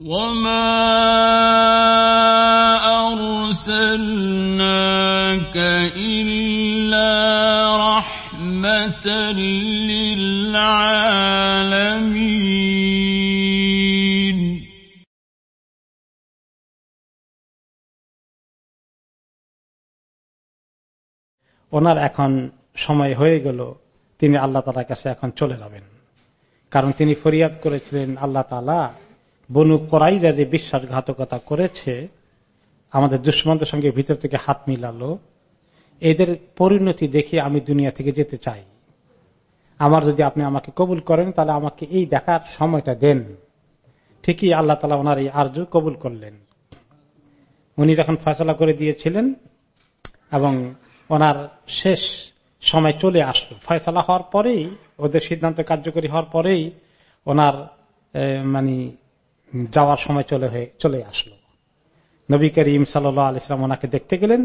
وما أرسلناك إلا رحمة للعالمين ওনার এখন সময় হয়ে গেল তিনি আল্লাহ তালার কাছে এখন চলে যাবেন কারণ তিনি ফরিয়াদ করেছিলেন আল্লাহ তালা বনু করাইজা যে বিশ্বাসঘাতকতা করেছে, আমাদের দুশ্মনদের সঙ্গে ভিতর থেকে হাত মিলালো। এদের পরিণতি দেখে আমি দুনিয়া থেকে যেতে চাই। আমার যদি আপনি আমাকে কবুল করেন, তাহলে আমাকে এই দেখার সময়টা দেন। ঠিকই আল্লাহ তালা ওনার এই আর্য কবুল করলেন। উনি যখন ফয়সলা করে দিয়েছিলেন এবং ওনার শেষ সময় চলে আসলো, ফয়সলা হওয়ার পরেই, ওদের সিদ্ধান্ত কার্যকরী হওয়ার পরেই ওনার মানে যাওয়ার সময় চলে হয়ে, চলে আসলো। নবী করিম সাল্লাম ওনাকে দেখতে গেলেন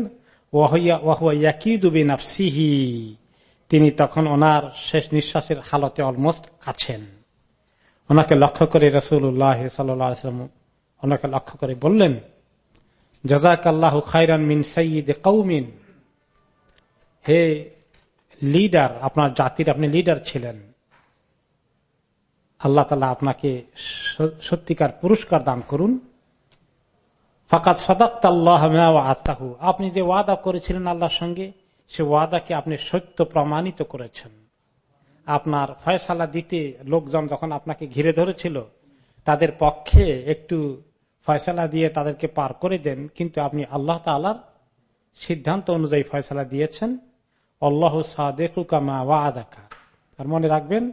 তিনি তখন ওনার শেষ নিঃশ্বাসের হালতে অলমোস্ট আছেন। ওনাকে লক্ষ্য করে রসুল্লাহ সাল্লাম ওনাকে লক্ষ্য করে বললেন জজাক আল্লাহ খাইরান মিন সঈদ কৌমিন হে লিডার, আপনার জাতির আপনি লিডার ছিলেন। আল্লাহ তালা আপনাকে সত্যিকার পুরস্কার দান করুন। ফাকাত সদাক্ত আল্লাহ আত্মাহু আপনি যে ওয়াদা করেছিলেন আল্লাহর সঙ্গে, সে ওয়াদাকে আপনি সত্য প্রমাণিত করেছেন। আপনার ফয়সালা দিতে লোকজন যখন আপনাকে ঘিরে ধরেছিল, তাদের পক্ষে একটু ফয়সালা দিয়ে তাদেরকে পার করে দেন, কিন্তু আপনি আল্লাহ তালার সিদ্ধান্ত অনুযায়ী ফয়সালা দিয়েছেন। আল্লাহ সাদেকুকামা ওয়াদাকা। আর মনে রাখবেন,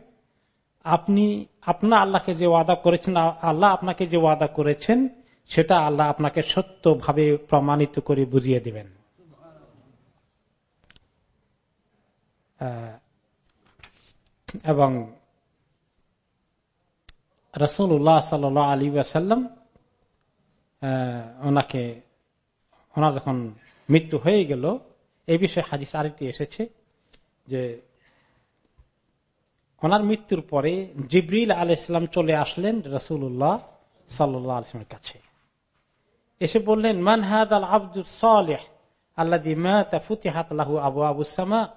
আপনি আপনার আল্লাহকে যে ওয়াদা করেছেন, আল্লাহ আপনাকে যে ওয়াদা করেছেন, সেটা আল্লাহ আপনাকে সত্যভাবে প্রমাণিত করে বুঝিয়ে দিবেন। এবং রসুল্লাহ সাল আলী আসাল্লাম ওনাকে, ওনার যখন মৃত্যু হয়ে গেল, এই বিষয়ে হাজিস আরেকটি এসেছে যে ওনার মৃত্যুর পরে জিবরিল আল ইসলাম চলে আসলেন রসুল্লাহ সাল্লামের কাছে। এসে বললেন মানহাদ আল আব্দুল সালেহ আল্লাহ আবু আবু সামা।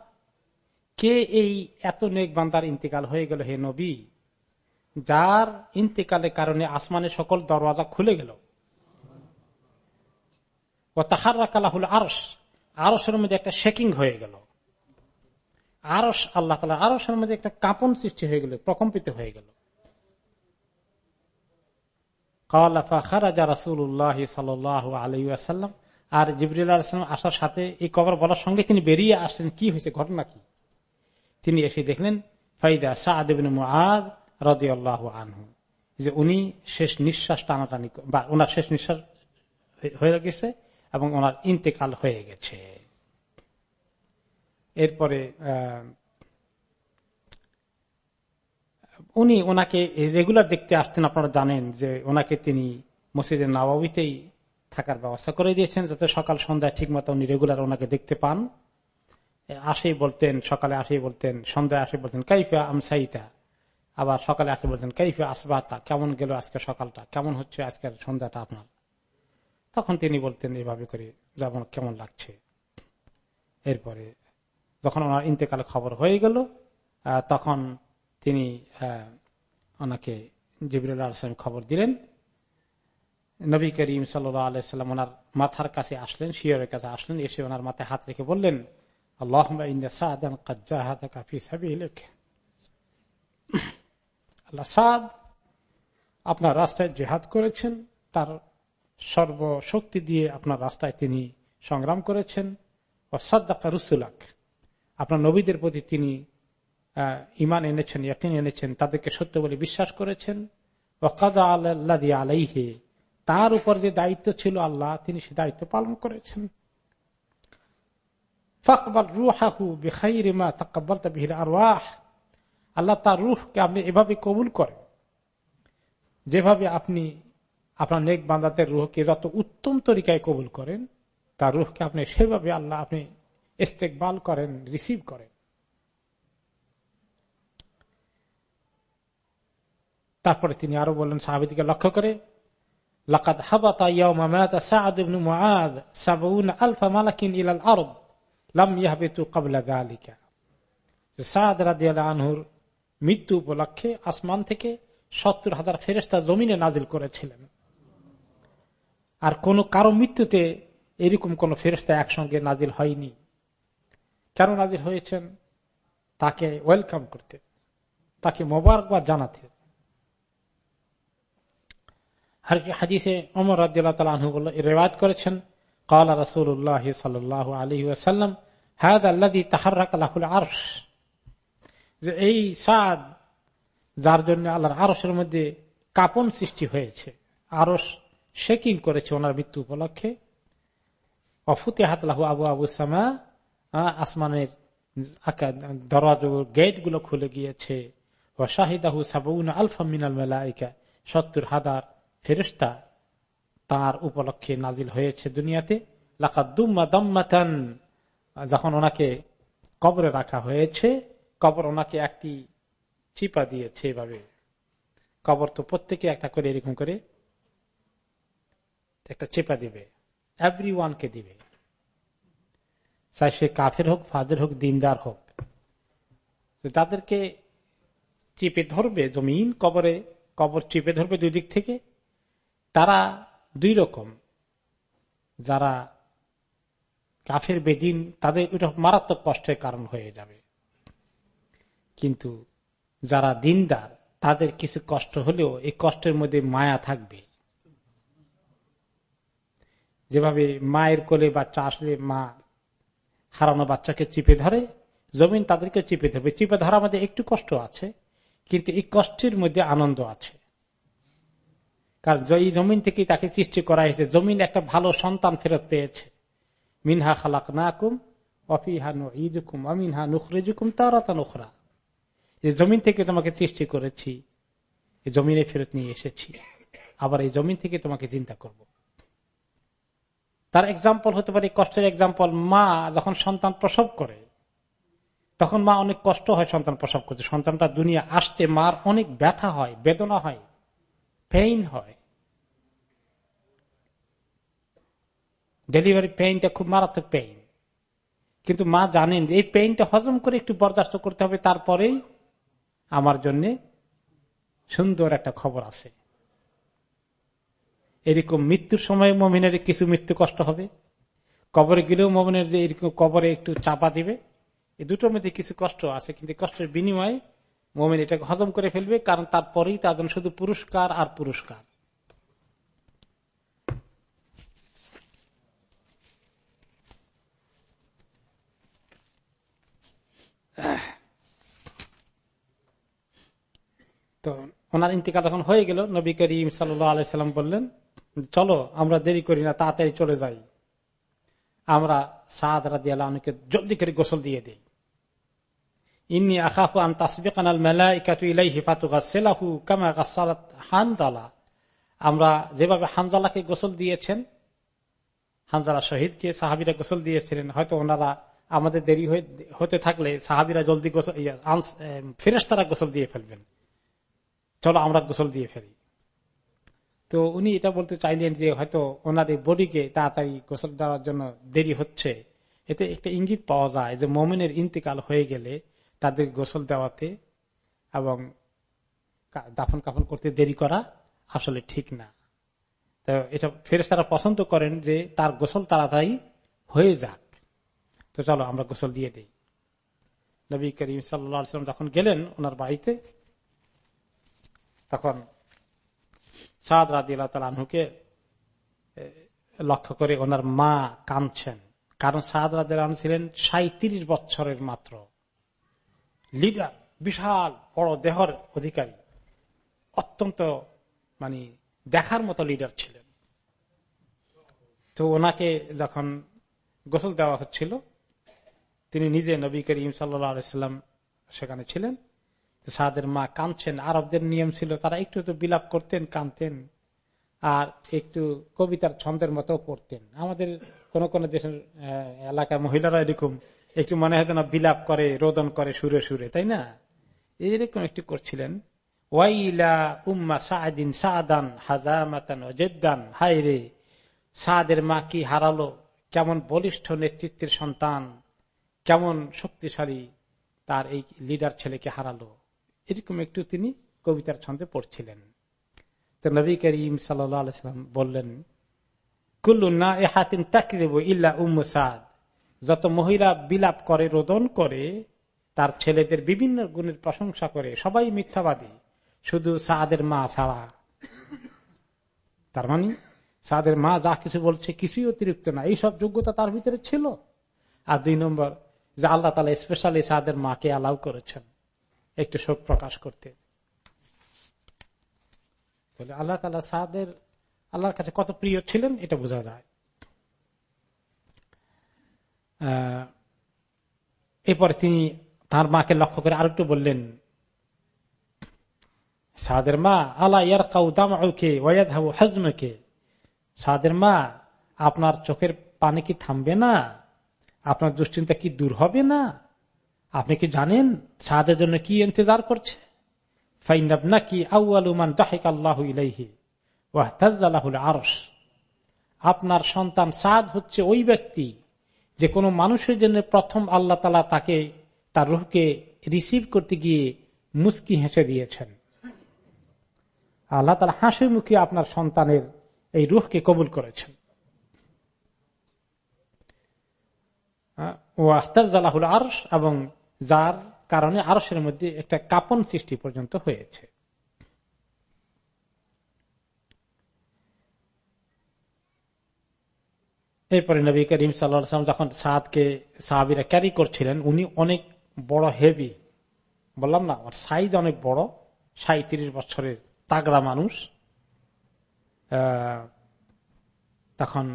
কে এই এত নেক বান্দার ইন্তেকাল হয়ে গেল হে নবী? যার ইন্তেকালের কারণে আসমানের সকল দরওয়াজা খুলে গেল। ও তাহার রাখালাহুল আরস আরসের মধ্যে একটা শেকিং হয়ে গেল। আরস আল্লাহ তালা আরসের মধ্যে একটা কাঁপন সৃষ্টি হয়ে গেল, প্রকম্পিত হয়ে গেল। আর জিবরুল আলাম আসার সাথে এই কবর বলার সঙ্গে তিনি বেরিয়ে আসলেন, কি হয়েছে, ঘটনা কি? তিনি এসে দেখলেন, ফাইদা আল্লাহ আনহু, যে উনি শেষ নিঃশ্বাস টানাটানি, বা ওনার শেষ নিঃশ্বাস হয়ে গেছে এবং ওনার ইন্তেকাল হয়ে গেছে। এরপরে উনি ওনাকে রেগুলার দেখতে আসতেন, আপনারা জানেন যে ওনাকে তিনি মসজিদের নবাবিতেই থাকার ব্যবস্থা করে দিয়েছেন, যাতে সকাল সন্ধ্যায় ঠিক মতো উনি রেগুলার ওনাকে দেখতে পান। আসেই বলতেন, সকালে আসেই বলতেন, সন্ধ্যায় আসে বলতেন, কাইফা আমসাইতা? আবার সকালে আসে বলতেন, কাইফা আসবাতা? কেমন গেল আজকে সকালটা? কেমন হচ্ছে আজকের সন্ধ্যাটা আপনার? তখন তিনি বলতেন এভাবে করে যেমন কেমন লাগছে? এরপরে যখন ওনার ইন্তেকালে খবর হয়ে গেল তখন তিনি ওনাকে জিবরুল আলসালাম খবর দিলেন। নবী করিম সাল্লাম ওনার মাথার কাছে আসলেন, শিয়রের কাছে আসলেন, এসে ওনার মাথায় হাত রেখে বললেন আল্লাহ সাদ আপনার রাস্তায় জেহাদ করেছেন, তার সর্বশক্তি দিয়ে আপনার রাস্তায় তিনি সংগ্রাম করেছেন। ও সাদ্দাকা রুসুলাক। আপনার নবীদের প্রতি তিনি ইমান এনেছেন, ইয়াকিন এনেছেন, তাদেরকে সত্য বলে বিশ্বাস করেছেন। ওকাদা আল্লাহ আলাইহে, তার উপর যে দায়িত্ব ছিল আল্লাহ, তিনি সে দায়িত্ব পালন করেছেন। আল্লাহ তার রুহকে আপনি এভাবে কবুল করেন, যেভাবে আপনি আপনার নেক বান্দাতের রুহকে যত উত্তম তরিকায় কবুল করেন, তার রুহকে আপনি সেভাবে আল্লাহ আপনি ইস্তেকবাল করেন, রিসিভ করেন। তারপরে তিনি আরও বললেন সাহাবিদিকে লক্ষ্য করে, লাকাদ হাবাতা ইয়াউমা মাতা সাআদ ইবনে মুআদ 70 আলফা মালাকিন ইলাল আরদ, লাম ইয়াহবিতু ক্বাবলা যালিকা। সাদ রাদিয়াল্লাহু আনহুর মৃত্যু উপলক্ষে আসমান থেকে সত্তর হাজার ফেরেস্তা জমিনে নাজিল করেছিলেন। আর কোন কারও মৃত্যুতে এরকম কোন ফেরেস্তা একসঙ্গে নাজিল হয়নি। কেন নাজিল হয়েছেন? তাকে ওয়েলকাম করতে। তাকে মোবারকবাদ জানাতে। হাদিসে অমর রাজু বলল রেওয়াজ করেছেন কালা রসুল্লাহ সাল্লাহ আলী ওয়াসাল্লাম হায়াদ আল্লাদি তাহার রাকালাহুল আরশ। যে এই সাদ যার জন্য আল্লাহর আরসের মধ্যে কাপন সৃষ্টি হয়েছে আরস শেকিং করেছে ওনার মৃত্যু উপলক্ষে। অফুতে হাতলাহু আবু আবু সামা আসমানের দরওয়াজ গেটগুলো খুলে গিয়েছে। ও শাহিদাহু আলফা মিনাল সত্তর হাজার ফেরিস্তা তার উপলক্ষে নাজিল হয়েছে দুনিয়াতে। লাকাদ্দুম্মা দম্মাতান, যখন ওনাকে কবরে রাখা হয়েছে, কবর ওনাকে একটি চিপা দিয়েছে এভাবে। কবর তো প্রত্যেকে একটা করে এরকম করে একটা চেপা দিবে। এভরি ওয়ানকে দিবে। চাই সে কাফের হোক, ফাজের হোক, দিনদার হোক। তাদেরকে চিপে ধরবে জমিন কবরে, কবর চিপে ধরবে দুই দিক থেকে। তারা দুই রকম। যারা কাফের বেদিন, তাদের ওটা মারাত্মক কষ্টের কারণ হয়ে যাবে। কিন্তু যারা দিনদার, তাদের কিছু কষ্ট হলেও এই কষ্টের মধ্যে মায়া থাকবে। যেভাবে মায়ের কোলে বাচ্চা আসলে মা হারানো বাচ্চাকে চিপে ধরে, জমিন তাদেরকে চিপে ধরবে। চিপে ধরার মধ্যে একটু কষ্ট আছে, কিন্তু এই কষ্টের মধ্যে আনন্দ আছে। কারণ এই জমিন থেকে তাকে সৃষ্টি করা হয়েছে, জমিন একটা ভালো সন্তান ফেরত পেয়েছে। মিনহা খালাক না কুম অফিহা নুকুম অমিনহা নুখরেজুকুম তারা তা নুখরা জমিন থেকে তোমাকে সৃষ্টি করেছি জমিনে ফেরত নিয়ে এসেছি। আবার এই জমিন থেকে তোমাকে চিন্তা করব। তার এক্সাম্পল হতে পারে কষ্টের এক্সাম্পল মা যখন সন্তান প্রসব করে, তখন মা অনেক কষ্ট হয় সন্তান প্রসব করতে। সন্তানটা দুনিয়া আসতে মার অনেক ব্যথা হয়, বেদনা হয় পেইন হয়। ডেলিভারি পেইনটা খুব মারাত্মক পেইন কিন্তু মা জানেন যে এই পেইনটা হজম করে একটু বরদাস্ত করতে হবে, তারপরেই আমার জন্য সুন্দর একটা খবর আছে। এরকম মৃত্যুর সময় মমিনের কিছু মৃত্যু কষ্ট হবে। কবরে গেলেও মমিনের যে এরকম কবরে একটু চাপা দিবে এই দুটোর মধ্যে কিছু কষ্ট আছে, কিন্তু কষ্টের বিনিময়ে মমিন এটাকে হজম করে ফেলবে, কারণ তারপরেই তার জন্য শুধু পুরস্কার আর পুরস্কার। তো ওনার ইন্তিকাল যখন হয়ে গেল, নবী করিম সাল্লাম বললেন চলো, আমরা দেরি করি না, তাড়াতাড়ি চলে যাই। আমরা সাদ রাজি আল্লাহকে জলদি করে গোসল দিয়ে দিই। ইন্নি আখাফু আন তাসবিকানাল মেলাইকাতু ইলাইহি ফাতুগাসসালাহু কামা গাসসালাত হানজালা। আমরা যেভাবে হানজালাকে গোসল দিয়েছেন, হানজালা শহীদকে সাহাবিরা গোসল দিয়েছিলেন, হয়তো ওনারা আমাদের দেরি হতে থাকলে সাহাবিরা জলদি গোসল ফেরেস্তারা গোসল দিয়ে ফেলবেন। চলো, আমরা গোসল দিয়ে ফেলি। তো উনি এটা বলতে চাইলেন যে হয়তো ওনার এই বডিকে তাড়াতাড়ি গোসল দেওয়ার জন্য দেরি হচ্ছে। এতে একটা ইঙ্গিত পাওয়া যায় যে মমিনের ইন্তিকাল হয়ে গেলে তাদের গোসল দেওয়াতে এবং দাফন কাফন করতে দেরি করা আসলে ঠিক না। তো এটা ফেরেস তারা পছন্দ করেন যে তার গোসল তাড়াতাড়ি হয়ে যাক। তো চলো আমরা গোসল দিয়ে দিই। নবী করিম সাল্লাম যখন গেলেন ওনার বাড়িতে, তখন সাদ রাজি আনহুকে লক্ষ্য করে ওনার মা কাঁদছেন। কারণ সাদ রাজি ছিলেন সাঁত্রিশ বছরের মাত্র। লিডার, বিশাল বড় দেহর অধিকারী। অত্যন্ত মানে দেখার মতো লিডার ছিলেন। তো ওনাকে যখন গোসল দেওয়া হচ্ছিল, তিনি নিজে নবী করিম সাল্লাম সেখানে ছিলেন। সাদের মা কাঁদছেন, আরবদের নিয়ম ছিল তারা একটু একটু বিলাপ করতেন, কাঁদতেন, আর একটু কবিতার ছন্দের মতো পড়তেন। আমাদের কোন কোন দেশের এলাকার মহিলারা এরকম একটু মনে হয় না বিলাপ করে, রোদন করে সুরে সুরে, তাই না? এরকম একটু করছিলেন। ওয়াইলা উম্মা সাদিন সাদান হাজামাতান জেদ্দান হাই রে! সাদের মা কি হারালো, কেমন বলিষ্ঠ নেতৃত্বের সন্তান, কেমন শক্তিশালী তার এই লিডার ছেলেকে হারালো। এরকম একটু তিনি কবিতার ছন্দে পড়ছিলেন। তো নবী করিম সাল্লাম বললেন, কুল্লু না এ হাতিন তাকি দেব ইল্লা উম্মসাদ যত মহিলা বিলাপ করে, রোদন করে, তার ছেলেদের বিভিন্ন গুণের প্রশংসা করে, সবাই মিথ্যাবাদী, শুধু সাদের মা ছাড়া। তার মানে সাদের মা যা কিছু বলছে কিছুই অতিরিক্ত না এইসব যোগ্যতা তার ভিতরে ছিল। আর দুই নম্বর, যে আল্লাহ তালা স্পেশালি সাদের মাকে অ্যালাউ করেছেন। একটু শোক প্রকাশ করতে। বলে আল্লাহ তালা সাদের আল্লাহর কাছে কত প্রিয় ছিলেন এটা বোঝা যায়। এরপরে তিনি তার মাকে লক্ষ্য করে আরেকটু বললেন সাদের মা, আলা ইয়ার কাউদামকে ওয়াদ হাবু হাজমকে। সাদের মা, আপনার চোখের পানি কি থামবে না? আপনার দুশ্চিন্তা কি দূর হবে না? আপনি কি জানেন সাদের জন্য কি ইন্তজার করছে? আপনার সন্তান সাদ হচ্ছে ওই ব্যক্তি, যে কোনো মানুষের জন্য প্রথম আল্লাহ তালা তাকে, তার রুহকে রিসিভ করতে গিয়ে মুস্কি হেসে দিয়েছেন। আল্লাহ তালা হাসি মুখে আপনার সন্তানের এই রুহকে কবুল করেছেন। ও আখতাজালাহুল আরস এবং যার কারণে আরসের মধ্যে একটা কাপন সৃষ্টি পর্যন্ত হয়েছে। এরপরে নবী করিম সাল্লাম যখন সাদকে সাহাবিরা ক্যারি করছিলেন, উনি অনেক বড় হেভি, বললাম না, ওর সাইজ অনেক বড় সাঁত্রিশ বছরের তাগড়া মানুষ তখন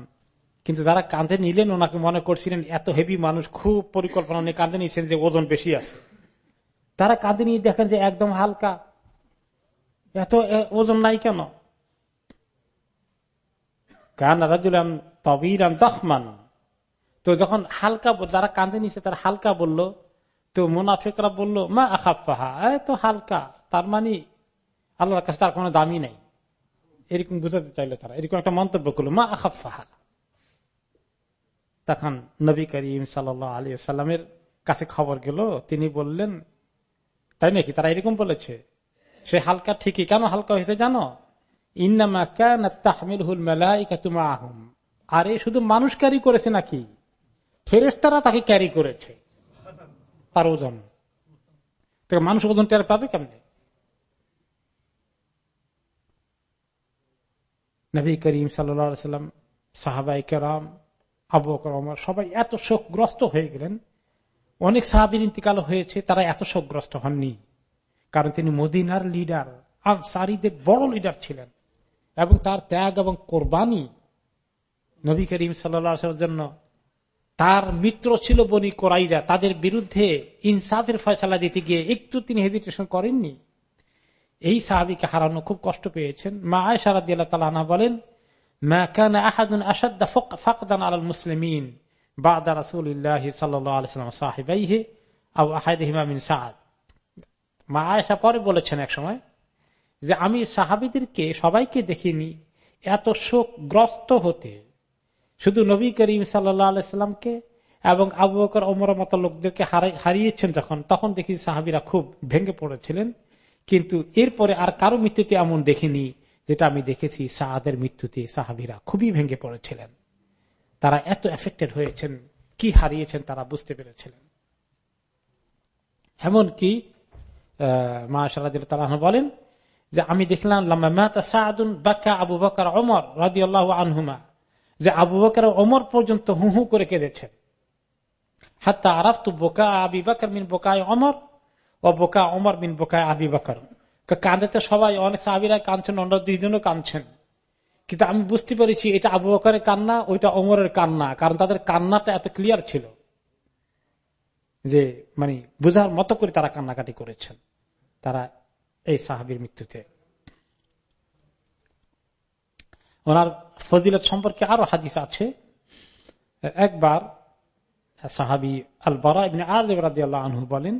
কিন্তু যারা কাঁধে নিলেন, ওনাকে মনে করছিলেন, এত হেভি মানুষ, খুব পরিকল্পনা নিয়ে কাঁধে নিয়েছেন যে ওজন বেশি আছে। তারা কাঁধে নিয়ে দেখেন যে একদম হালকা। এত ওজন নাই কেন? কান রাজুলাম তবিরান দহমান। তো যখন হালকা যারা কাঁধে নিছে তারা হালকা বলল, তো মোনাফেকরা বলল, মা আখাফাহা তো হালকা তার মানে আল্লাহর কাছে তার কোনো দামি নাই। এরকম বুঝাতে চাইলো তারা। এরকম একটা মন্তব্য করল, মা আখাফাহা তখন নবী করিম সাল আলী সাল্লামের কাছে খবর গেল। তিনি বললেন, তাই নাকি? তারা এরকম বলেছে। সে হালকা ঠিকই। কেন হালকা হয়েছে জানো? হুল আরে, শুধু মানুষ ক্যারি করেছে নাকি? ফেরেস্তারা তাকে ক্যারি করেছে। তার ওজন। মানুষ ওজন টের পাবে কেমনে? নবী করিম সাল্লাম সাহাবাই কেরাম আবু আমার সবাই এত শোকগ্রস্ত হয়ে গেলেন। অনেক সাহাবির ইন্তিকাল হয়েছে, তারা এত শোকগ্রস্ত হননি। কারণ তিনি মদিনার লিডার আর সারিদের বড় লিডার ছিলেন। এবং তার ত্যাগ এবং কোরবানি নবী করিম সাল্লামের জন্য। তার মিত্র ছিল বনি কোরাইজা তাদের বিরুদ্ধে ইনসাফের ফয়সালা দিতে গিয়ে একটু তিনি হেজিটেশন করেননি। এই সাহাবিকে হারানো খুব কষ্ট পেয়েছেন। মা আয় আয়সারাদ তালা বলেন মা পরে বলেছেন এক সময় যে আমি সাহাবিদেরকে সবাইকে দেখিনি, এত শোকগ্রস্ত হতে। শুধু নবী করিম সাল্লামকে এবং আবু বকর, ওমর মতো লোকদেরকে হারিয়েছেন যখন, তখন দেখি সাহাবিরা খুব ভেঙে পড়েছিলেন। কিন্তু এরপরে আর কারও মৃত্যুতে এমন দেখিনি। যেটা আমি দেখেছি সাহাদের মৃত্যুতে সাহাবিরা খুবই ভেঙে পড়েছিলেন। তারা এত এফেক্টেড হয়েছেন, কি হারিয়েছেন তারা বুঝতে পেরেছিলেন। এমনকি মা সারাদ তারা বলেন যে আমি দেখলাম আবু বকর অমর রাজি আনহুমা, যে আবু বকর অমর পর্যন্ত হু হু করে কেঁদেছেন। হাত্তা আরাফ তু বোকা আবি বকর মিন বোকায় অমর ও বোকা অমর মিন বোকায় আবি বকর। কাঁদেতে সবাই, অনেক সাহাবিরা কাঁদছেন অন্য দুইজনও কাঁদছেন। কিন্তু আমি বুঝতে পেরেছি, এটা আবু বকরের কান্না, ওইটা অমরের কান্না, কারণ তাদের কান্নাটা এত ক্লিয়ার ছিল যে মানে বুঝার মতো করে তারা কান্নাকাটি করেছেন, তারা এই সাহাবির মৃত্যুতে। ওনার ফজিলত সম্পর্কে আরও হাদিস আছে। একবার সাহাবি আল বরা আজ আনহু বলেন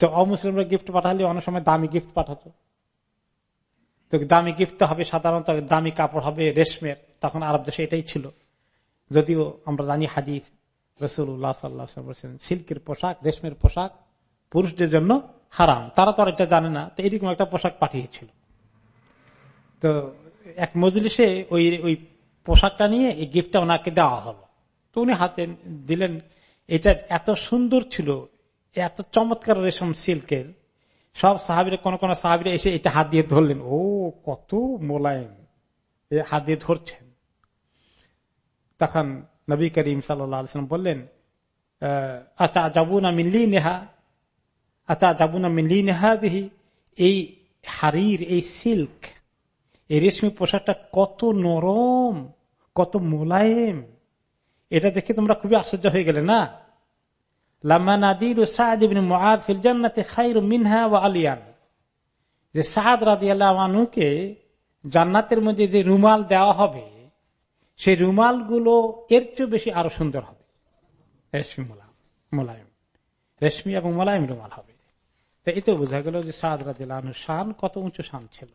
তো অমুসলিমরা গিফট পাঠালে অনেক সময় দামি গিফট পাঠাতো। তো দামি গিফট হবে সাধারণত দামি কাপড় হবে রেশমের, তখন আরব দেশে এটাই ছিল। যদিও আমরা জানি হাদিস বলছেন, সিল্কের পোশাক, রেশমের পোশাক পুরুষদের জন্য হারাম। তারা তো এটা জানে না। তো এরকম একটা পোশাক পাঠিয়েছিল। তো এক মজলিসে ওই ওই পোশাকটা নিয়ে এই গিফটটা ওনাকে দেওয়া হলো। তো উনি হাতে দিলেন, এটা এত সুন্দর ছিল এত চমৎকার রেশম সিল্কের। সব সাহাবিরা, কোন কোন সাহাবিরা এসে এটা হাত দিয়ে ধরলেন। ও, কত মোলায়েম। হাত দিয়ে ধরছেন। তখন নবী করিম সাল্লাম বললেন আচ্ছা যাবু না মিল্লি নেহা আচ্ছা যাবু না মিল্লি নেহা বিহি এই হারির এই সিল্ক, এই রেশমি পোশাকটা কত নরম, কত মোলায়েম। এটা দেখে তোমরা খুবই আশ্চর্য হয়ে গেলে, না? যে সাদ রাদি আল্লাহকে জান্নাতের মধ্যে যে রুমাল দেওয়া হবে, সেই রুমালগুলো এর চেয়ে বেশি আরও সুন্দর হবে। রেশমি মোলায়েম রেশমি এবং মোলায়েম রুমাল হবে। এতে বোঝা গেল যে সাদ রাদিল্লাহ শান কত উঁচু শান ছিল।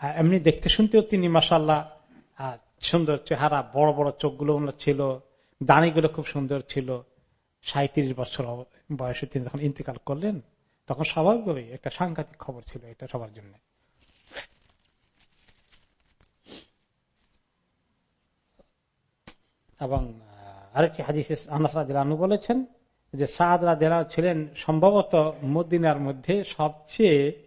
এমনি দেখতে শুনতেও তিনি মাসাল্লাহ সুন্দর চেহারা, বড় বড় চোখগুলো ছিল দাঁড়িগুলো খুব সুন্দর ছিল। সাঁত্রিশ বছর বয়সে তিনি যখন ইন্তেকাল করলেন, তখন স্বাভাবিকভাবেই একটা সাংঘাতিক খবর ছিল এটা সবার জন্য। এবং আরেকটি হাদিস আনাসরাদু বলেছেন যে সাদরা দেলা ছিলেন সম্ভবত মদিনার মধ্যে সবচেয়ে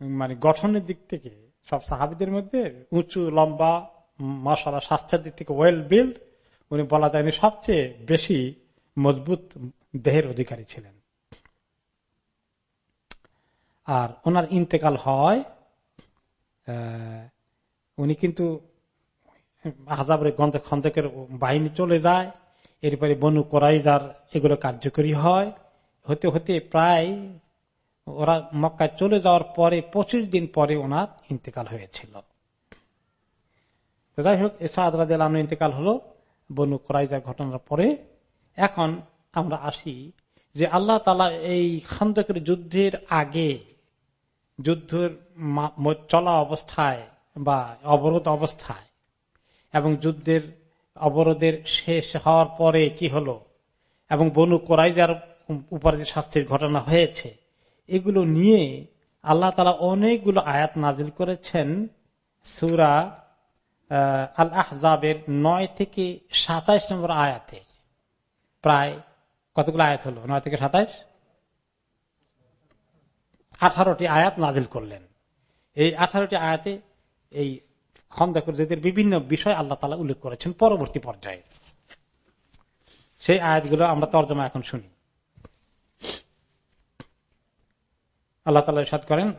মানে গঠনের দিক থেকে সব সাহাবিদের মধ্যে উঁচু, লম্বা মশালা স্বাস্থ্যের দিক থেকে ওয়েল বিল্ড উনি বলা যায়নি, সবচেয়ে বেশি মজবুত দেহের অধিকারী ছিলেন। আর ওনার ইন্তেকাল হয় উনি কিন্তু হাজাবের গন্ধে খন্দকের বাহিনী চলে যায়, এরপরে বনু কোরাইজার এগুলো কার্যকরী হয়। হতে হতে প্রায় ওরা মক্কায় চলে যাওয়ার পরে পঁচিশ দিন পরে ওনার ইন্তেকাল হয়েছিল। যাই হোক, এসাদ ইন্তেকাল হলো। বনু কোরাইজার ঘটনার পরে এখন আমরা আসি যে আল্লাহ তালা এই খন্দকের যুদ্ধের আগে যুদ্ধের চলা অবস্থায় বা অবরোধ অবস্থায় এবং যুদ্ধের অবরোধের শেষ হওয়ার পরে কি হলো এবং বনু কোরাইজার উপরে যে শাস্তির ঘটনা হয়েছে, এগুলো নিয়ে আল্লাহ তালা অনেকগুলো আয়াত নাজিল করেছেন। সুরা আল আহজাবের নয় থেকে সাতাইশ নম্বর আয়াতে প্রায় কতগুলো আয়াত হলো? নয় থেকে সাতাইশ? আঠারোটি আয়াত নাজিল করলেন। এই আঠারোটি আয়াতে এই খন্দাকুরদের বিভিন্ন বিষয় আল্লাহ তালা উল্লেখ করেছেন পরবর্তী পর্যায়ে। সেই আয়াতগুলো আমরা তর্জমা এখন শুনি। আল্লাহ তালা সাদ করেন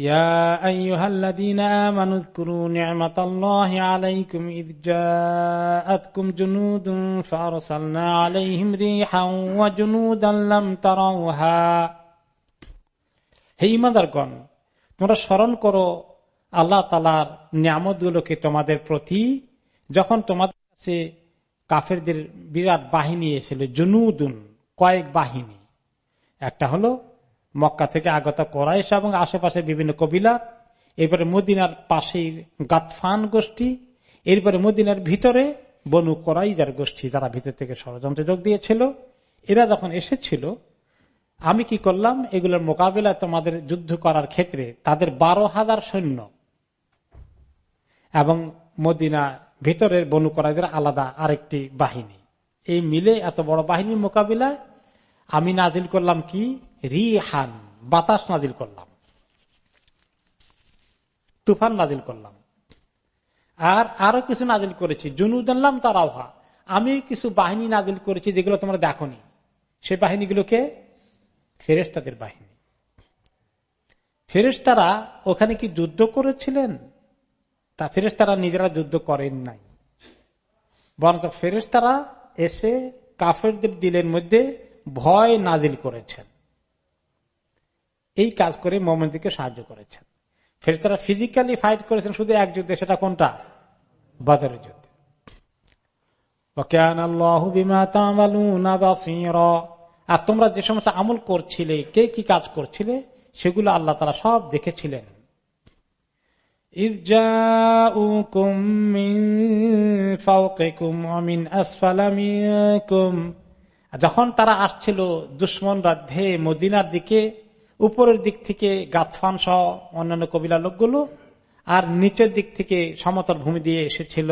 يا أيها الذين آمنوا اذكروا نعمة الله عليكم إذ جاءتكم جنود فأرسلنا عليهم ريحا وجنودا لم تروها হে ইমাদারগণ তোমরা স্মরণ করো আল্লাহ তালার নিয়ামত গুলোকে তোমাদের প্রতি যখন তোমাদের কাছে কাফেরদের বিরাট বাহিনী এসেছিল জুনুদুন কয়েক বাহিনী একটা হলো মক্কা থেকে আগত করাইশ এবং আশেপাশে বিভিন্ন কবিলা, এরপরে মদিনার পাশেই গাতফান গোষ্ঠী, এরপরে মদিনার ভিতরে বনু করাইজার গোষ্ঠী যারা ভিতর থেকে ষড়যন্ত্রে যোগ দিয়েছিল, এরা যখন এসেছিল, আমি কি করলাম? এগুলোর মোকাবিলায় তোমাদের যুদ্ধ করার ক্ষেত্রে তাদের বারো হাজার সৈন্য এবং মদিনা ভিতরের বনু করাইজের আলাদা আরেকটি বাহিনী। এই মিলে এত বড় বাহিনীর মোকাবিলায় আমি নাজিল করলাম কি? রিহান, বাতাস নাজিল করলাম। তুফান নাজিল করলাম। আর আরও কিছু নাজিল করেছি। জুনুদাল্লাম তারাওহা। আমি কিছু বাহিনী নাজিল করেছি যেগুলো তোমরা দেখনি। সে বাহিনীগুলোকে ফেরেস্তাদের বাহিনী। ফেরেস্তারা ওখানে কি যুদ্ধ করেছিলেন? তা ফেরেস্তারা নিজেরা যুদ্ধ করেন নাই। বরং ফেরেস্তারা এসে কাফেরদের দিলের মধ্যে ভয় নাজিল করেছেন। এই কাজ করে মোহাম্মদকে সাহায্য করেছেন। ফেরেস্তারা ফিজিক্যালি ফাইট করেছেন, শুধু এক যুদ্ধে, সেটা কোনটা? বাজারের যুদ্ধে। আর তোমরা যে সমস্ত আমল করছিলে, কে কি কাজ করছিলে, সেগুলো আল্লাহ তারা সব দেখেছিলেন। যখন তারা আসছিল, দুশ্মনরা ধে মদিনার দিকে উপরের দিক থেকে গাতফান সহ অন্যান্য কবিলা লোকগুলো, আর নিচের দিক থেকে সমতল ভূমি দিয়ে এসেছিল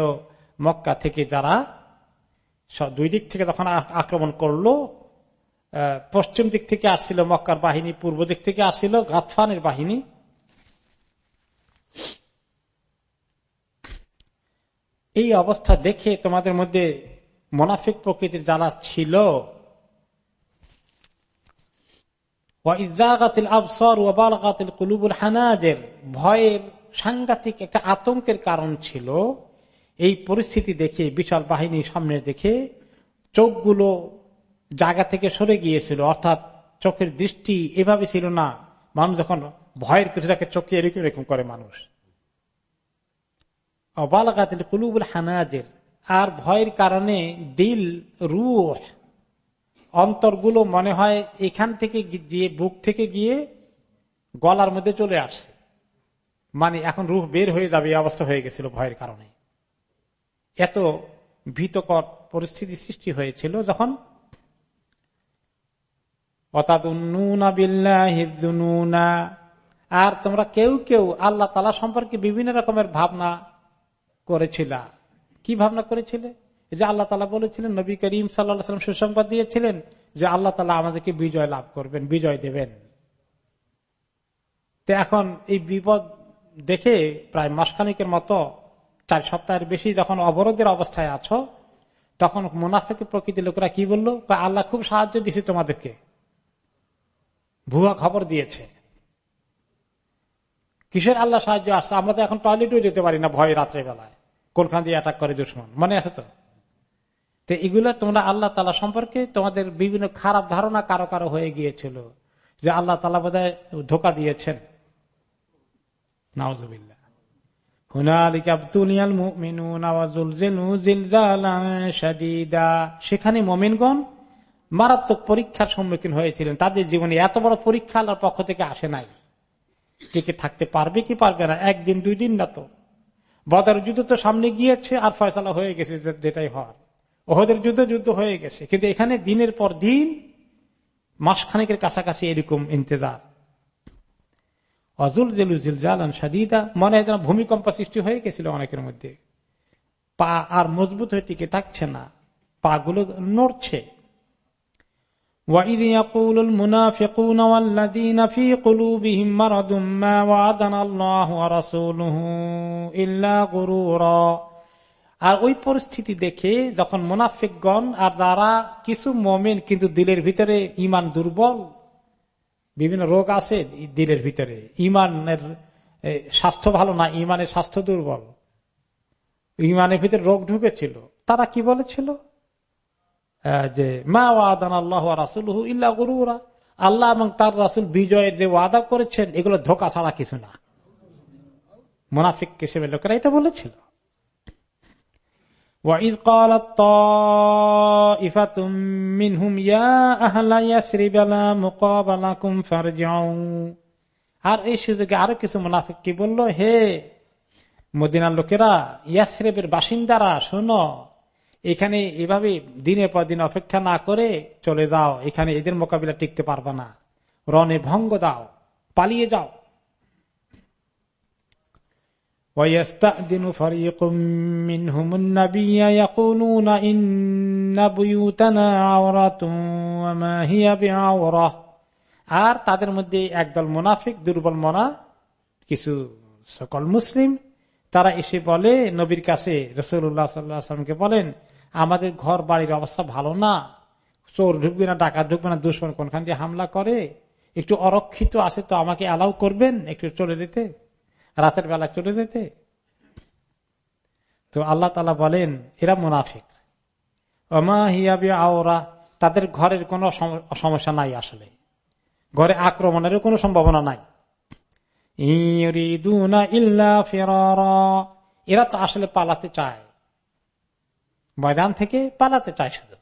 মক্কা থেকে যারা দুই দিক থেকে তখন আক্রমণ করল। পশ্চিম দিক থেকে আসছিল মক্কার বাহিনী, পূর্ব দিক থেকে আসছিল গাতফানের বাহিনী। এই অবস্থা দেখে তোমাদের মধ্যে মোনাফিক প্রকৃতির যারা ছিল। ভয়ের সাংঘাতিক একটা আতঙ্কের কারণ ছিল। এই পরিস্থিতি দেখে, বিশাল বাহিনী সামনে দেখে চোখগুলো জায়গা থেকে সরে গিয়েছিল। অর্থাৎ চোখের দৃষ্টি এভাবে ছিল না। মানুষ যখন ভয়ের কিছু তাকে চোখে এরকম এরকম করে মানুষ। অবালাগাতিল কুলুবুল হানাজের। আর ভয়ের কারণে দিল রুহ অন্তরগুলো মনে হয় এখান থেকে গিয়ে, বুক থেকে গিয়ে গলার মধ্যে চলে আসছে। মানে এখন রুহ বের হয়ে যাবে অবস্থা হয়ে গেছিল ভয়ের কারণে। এত ভীতকর পরিস্থিতি সৃষ্টি হয়েছিল যখন আর তোমরা কেউ কেউ আল্লাহ তালা সম্পর্কে বিভিন্ন রকমের ভাবনা করেছিল। কি ভাবনা করেছিলে? যে আল্লাহ তালা বলেছিলেন, নবী করিম সাল্লাম সুসংবাদ দিয়েছিলেন যে আল্লাহ তালা আমাদেরকে বিজয় লাভ করবেন, বিজয় দেবেন। তো এখন এই বিপদ দেখে প্রায় মাসখানিকের মতো, চার সপ্তাহের বেশি যখন অবরোধের অবস্থায় আছো, তখন মুনাফেক প্রকৃতির লোকেরা কি বলল? আল্লাহ খুব সাহায্য দিছে তোমাদেরকে। ভুয়া খবর দিয়েছে। কিসের আল্লাহ সাহায্য আসছে? আমরা তো এখন টয়লেটেও যেতে পারি না ভয় রাত্রে বেলায় কোনখান দিয়ে অ্যাটাক করে দুশ্মন? মনে আছে তো? তো এগুলো তোমরা আল্লাহ তালা সম্পর্কে তোমাদের বিভিন্ন খারাপ ধারণা কারও কারও হয়ে গিয়েছিল যে আল্লাহ তালা বোধ ধোকা দিয়েছেন। সেখানে মমিনগণ মারাত্মক পরীক্ষার সম্মুখীন হয়েছিলেন। তাদের জীবনে এত বড় পরীক্ষা আল্লাহর পক্ষ থেকে আসে নাই। টিকে থাকতে পারবে, কি পারবে না, একদিন, দুই দিন না তো। বদার যুদ্ধ তো সামনে গিয়েছে, আর ফয়সলা হয়ে গেছে যেটাই হওয়ার। ওহদের যুদ্ধ যুদ্ধ হয়ে গেছে। কিন্তু এখানে দিনের পর দিন মাসখানেকের কাছাকাছি এরকম ইন্তজার। অজুল জেলু জিলজালান সাদিদা মনে হয় ভূমিকম্প সৃষ্টি হয়ে গেছিল অনেকের মধ্যে। পা আর মজবুত হয়ে টিকে থাকছে না। পা গুলো নড়ছে আর আর ওই পরিস্থিতি দেখে যখন মুনাফিকগণ আর যারা কিছু মোমেন কিন্তু দিলের ভিতরে ইমান দুর্বল, বিভিন্ন রোগ আছে দিলের ভিতরে। ইমানের স্বাস্থ্য ভালো না ইমানের স্বাস্থ্য দুর্বল। ইমানের ভিতরে রোগ ঢুকেছিল। তারা কি বলেছিল? যে, মা ওয়াদান আল্লাহ রাসুল ইল্লা গরুরা। আল্লাহ এবং তার রাসুল বিজয়ের যে ওয়াদা করেছেন, এগুলো ধোকা ছাড়া কিছু না। মোনাফিক কিসেবে লোকেরা এটা বলেছিল। وإذ قالت طائفة منهم يا أهل يثرب لا مقام لكم فارجعوا আর এই সুযোগে আরো কিছু মুনাফিক কি বললো হে মদিনার লোকেরা ইয়াসরেবের বাসিন্দারা শোনো এখানে এভাবে দিনের পর দিন অপেক্ষা না করে চলে যাও এখানে এদের মোকাবিলা টিকতে পারবা না রনে ভঙ্গ দাও পালিয়ে যাও ويستأذن فريق منهم النبي يقولون إن بيوتنا عورة وما هي بعورة আর তাদের মধ্যে একদল মোনাফিক দুর্বল মনা কিছু সকল মুসলিম তারা এসে বলে নবীর কাছে রসুল্লাহ সাল্লামকে বলেন আমাদের ঘর বাড়ির অবস্থা ভালো না চোর ঢুকবে না ডাকা ঢুকবে না দুশ্মন কোনখান দিয়ে হামলা করে একটু অরক্ষিত আছে তো আমাকে অ্যালাউ করবেন একটু চলে যেতে রাতের বেলা চলে যেতে? তো আল্লাহ তালা বলেন, এরা মুনাফিক। অমা হিয়াবি আওরা তাদের ঘরের কোনো সমস্যা নাই আসলে। ঘরে আক্রমণের কোনো সম্ভাবনা নাই। এরা তো আসলে পালাতে চায়। ময়দান থেকে পালাতে চায় শুধু।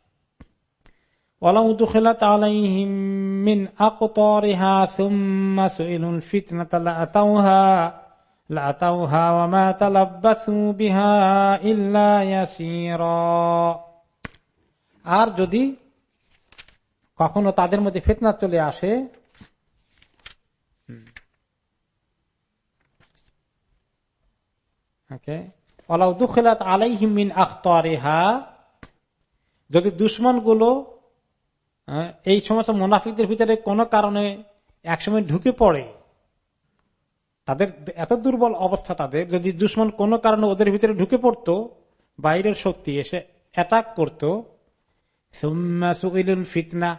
আর যদি কখনো তাদের মধ্যে ফেতনা চলে আসে যদি দুশ্মনগুলো এই সমস্ত মুনাফিকদের ভিতরে কোনো কারণে একসময় ঢুকে পড়ে তাদের এত দুর্বল অবস্থা তাদের, যদি দুশ্মন কোনো কারণে ওদের ভিতরে ঢুকে পড়তো, বাইরের শক্তি এসে অ্যাটাক করত ফিতনা,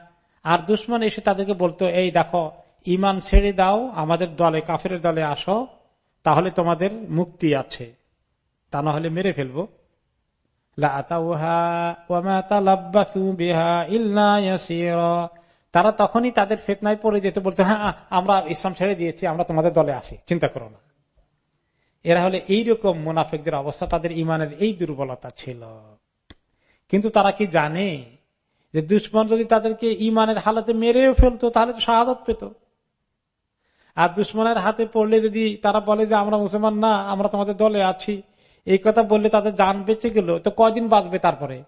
আর দুশ্মন এসে তাদেরকে বলতো, এই দেখো ইমান ছেড়ে দাও, আমাদের দলে, কাফের দলে আসো, তাহলে তোমাদের মুক্তি আছে। তা না হলে মেরে ফেলব। তারা তখনই তাদের ফেতনায় পড়ে যেতে বলতো হ্যাঁ আমরা ইসলাম ছেড়ে দিয়েছি, আমরা তোমাদের দলে আসি, চিন্তা করো না। এরা হলে এইরকম মুনাফিকদের অবস্থা, তাদের ইমানের এই দুর্বলতা ছিল। কিন্তু তারা কি জানে যে দুশ্মন যদি তাদেরকে ইমানের হালাতে মেরেও ফেলতো, তাহলে তো শাহাদত পেত। আর দুশ্মনের হাতে পড়লে যদি তারা বলে যে, আমরা মুসলমান না, আমরা তোমাদের দলে আছি, এই কথা বললে তাদের জান বেঁচে গেল, তো কদিন বাঁচবে তারপরে?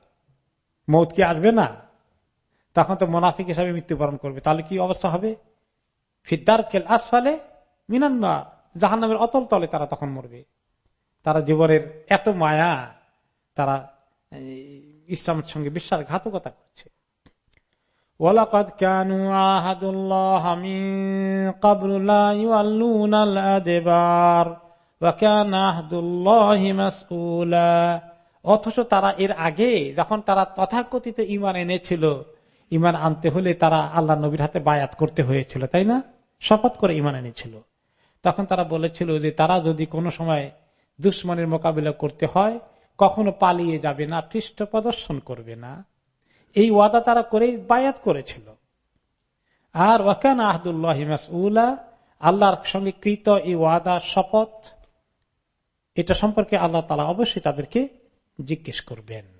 মৌত কি আসবে না? তখন তো মোনাফিক হিসাবে মৃত্যুবরণ করবে। তাহলে কি অবস্থা হবে? ফিদ্দার কেল আসফালে মিনান্না জাহান্নামের অতল তলে তারা তখন মরবে। তারা জীবনের এত মায়া, তারা ইসলামের সঙ্গে বিশ্বাসঘাতকতা করছে। আহাদুল্লাহ অথচ তারা এর আগে যখন তারা তথাকথিত ইমান এনেছিল ইমান আনতে হলে তারা আল্লাহ নবীর হাতে বায়াত করতে হয়েছিল, তাই না? শপথ করে ইমান এনেছিল। তখন তারা বলেছিল যে তারা যদি কোনো সময় দুশ্মনের মোকাবিলা করতে হয়, কখনো পালিয়ে যাবে না, পৃষ্ঠ প্রদর্শন করবে না। এই ওয়াদা তারা করে বায়াত করেছিল। আর ওয়াকান আহদুল্লাহ উলা আল্লাহর সঙ্গে কৃত এই ওয়াদা, শপথ, এটা সম্পর্কে আল্লাহ তালা অবশ্যই তাদেরকে জিজ্ঞেস করবেন।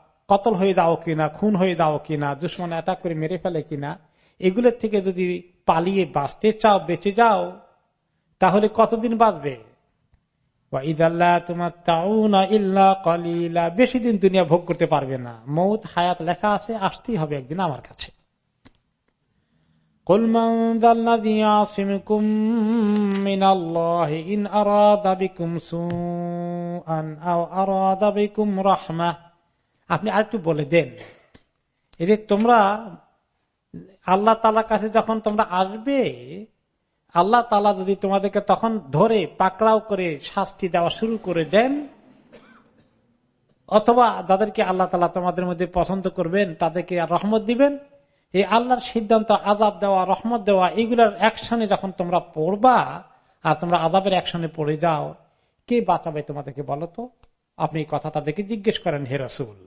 কতল হয়ে যাও কিনা, খুন হয়ে যাও কিনা, দুশ্মন অ্যাটাক করে মেরে ফেলে কিনা, এগুলোর থেকে যদি পালিয়ে বাঁচতে চাও, বেঁচে যাও, তাহলে কতদিন বাঁচবে? তোমার তাউনা ইল্লা কলিলা। বেশি দিন দুনিয়া ভোগ করতে পারবে না। মৌত, হায়াত লেখা আছে, আসতেই হবে একদিন আমার কাছে। قل আপনি আরেকটু বলে দেন। এই যে তোমরা আল্লাহ তালার কাছে যখন তোমরা আসবে, আল্লাহ তালা যদি তোমাদেরকে তখন ধরে, পাকড়াও করে শাস্তি দেওয়া শুরু করে দেন, অথবা যাদেরকে আল্লাহ তালা তোমাদের মধ্যে পছন্দ করবেন, তাদেরকে রহমত দিবেন, এই আল্লাহর সিদ্ধান্ত আজাব দেওয়া, রহমত দেওয়া এইগুলোর একশনে যখন তোমরা পড়বা, আর তোমরা আজাবের একশনে পড়ে যাও, কে বাঁচাবে তোমাদেরকে বলো তো? আপনি এই কথা তাদেরকে জিজ্ঞেস করেন, হে রসুল।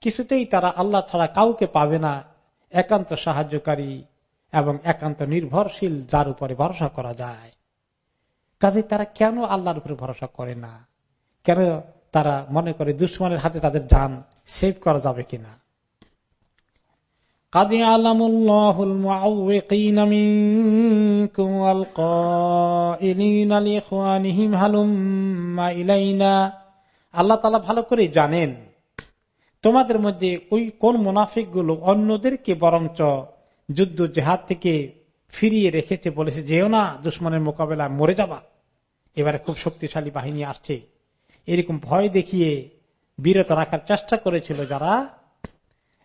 কিছুতেই তারা আল্লাহ ছাড়া কাউকে পাবে না। একান্ত সাহায্যকারী এবং একান্ত নির্ভরশীল, যার উপরে ভরসা করা যায়। কাজে তারা কেন আল্লাহর উপরে ভরসা করে না? কেন তারা মনে করে দুশ্মনের হাতে তাদের যান সেভ করা যাবে কিনা? قد يعلم الله المعوقين منكم والقائلين لإخوانهم هلم إلينا আল্লাহ তালা ভালো করে জানেন তোমাদের মধ্যে ওই কোন মুনাফিক গুলো অন্যদেরকে বরঞ্চ যুদ্ধ জেহাদ থেকে ফিরিয়ে রেখেছে বলেছে যেও না দুশ্মনের মোকাবেলা মরে যাবা এবারে খুব শক্তিশালী বাহিনী আসছে এরকম ভয় দেখিয়ে বিরত রাখার চেষ্টা করেছিল যারা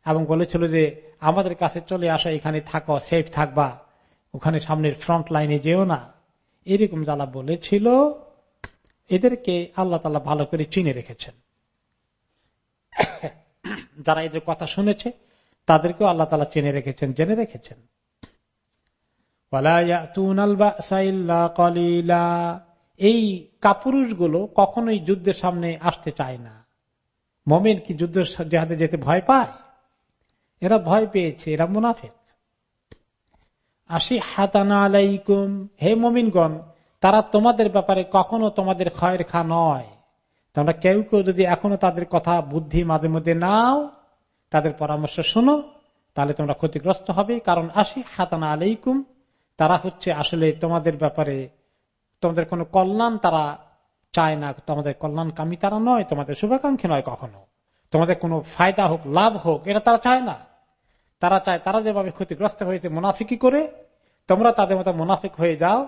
এবং বলেছিল যে, আমাদের কাছে চলে আসা, এখানে থাকো সেফ থাকবা। ওখানে সামনের ফ্রন্ট লাইনে যেও না। এরকম যারা বলেছিল। এদেরকে আল্লাহ তালা ভালো করে চিনে রেখেছেন। যারা এদের কথা শুনেছে, তাদেরকেও আল্লাহ তালা চিনে রেখেছেন, জেনে রেখেছেন। এই কাপুরুষগুলো কখনোই যুদ্ধের সামনে আসতে চায় না। মমিন কি যুদ্ধের জেহাদে যেতে ভয় পায়? এরা ভয় পেয়েছে, এরা মুনাফেক। আসি হাতানা আলাইকুম। হে মমিনগণ, তারা তোমাদের ব্যাপারে কখনো তোমাদের ক্ষয়ের খা নয়। তোমরা কেউ কেউ যদি এখনও তাদের কথা বুদ্ধি মাঝে মধ্যে নাও, তাদের পরামর্শ শোনো, তাহলে তোমরা ক্ষতিগ্রস্ত হবে। কারণ আসি হাতানা আলাইকুম, তারা হচ্ছে আসলে তোমাদের ব্যাপারে তোমাদের কোনো কল্যাণ তারা চায় না। তোমাদের কল্যাণ কল্যাণকামী তারা নয়, তোমাদের শুভাকাঙ্ক্ষী নয় কখনো। তোমাদের কোনো ফায়দা হোক, লাভ হোক, এটা তারা চায় না। তারা চায়, তারা যেভাবে ক্ষতিগ্রস্ত হয়েছে মুনাফিকি করে, তোমরা তাদের মতো মুনাফিক হয়ে যাও,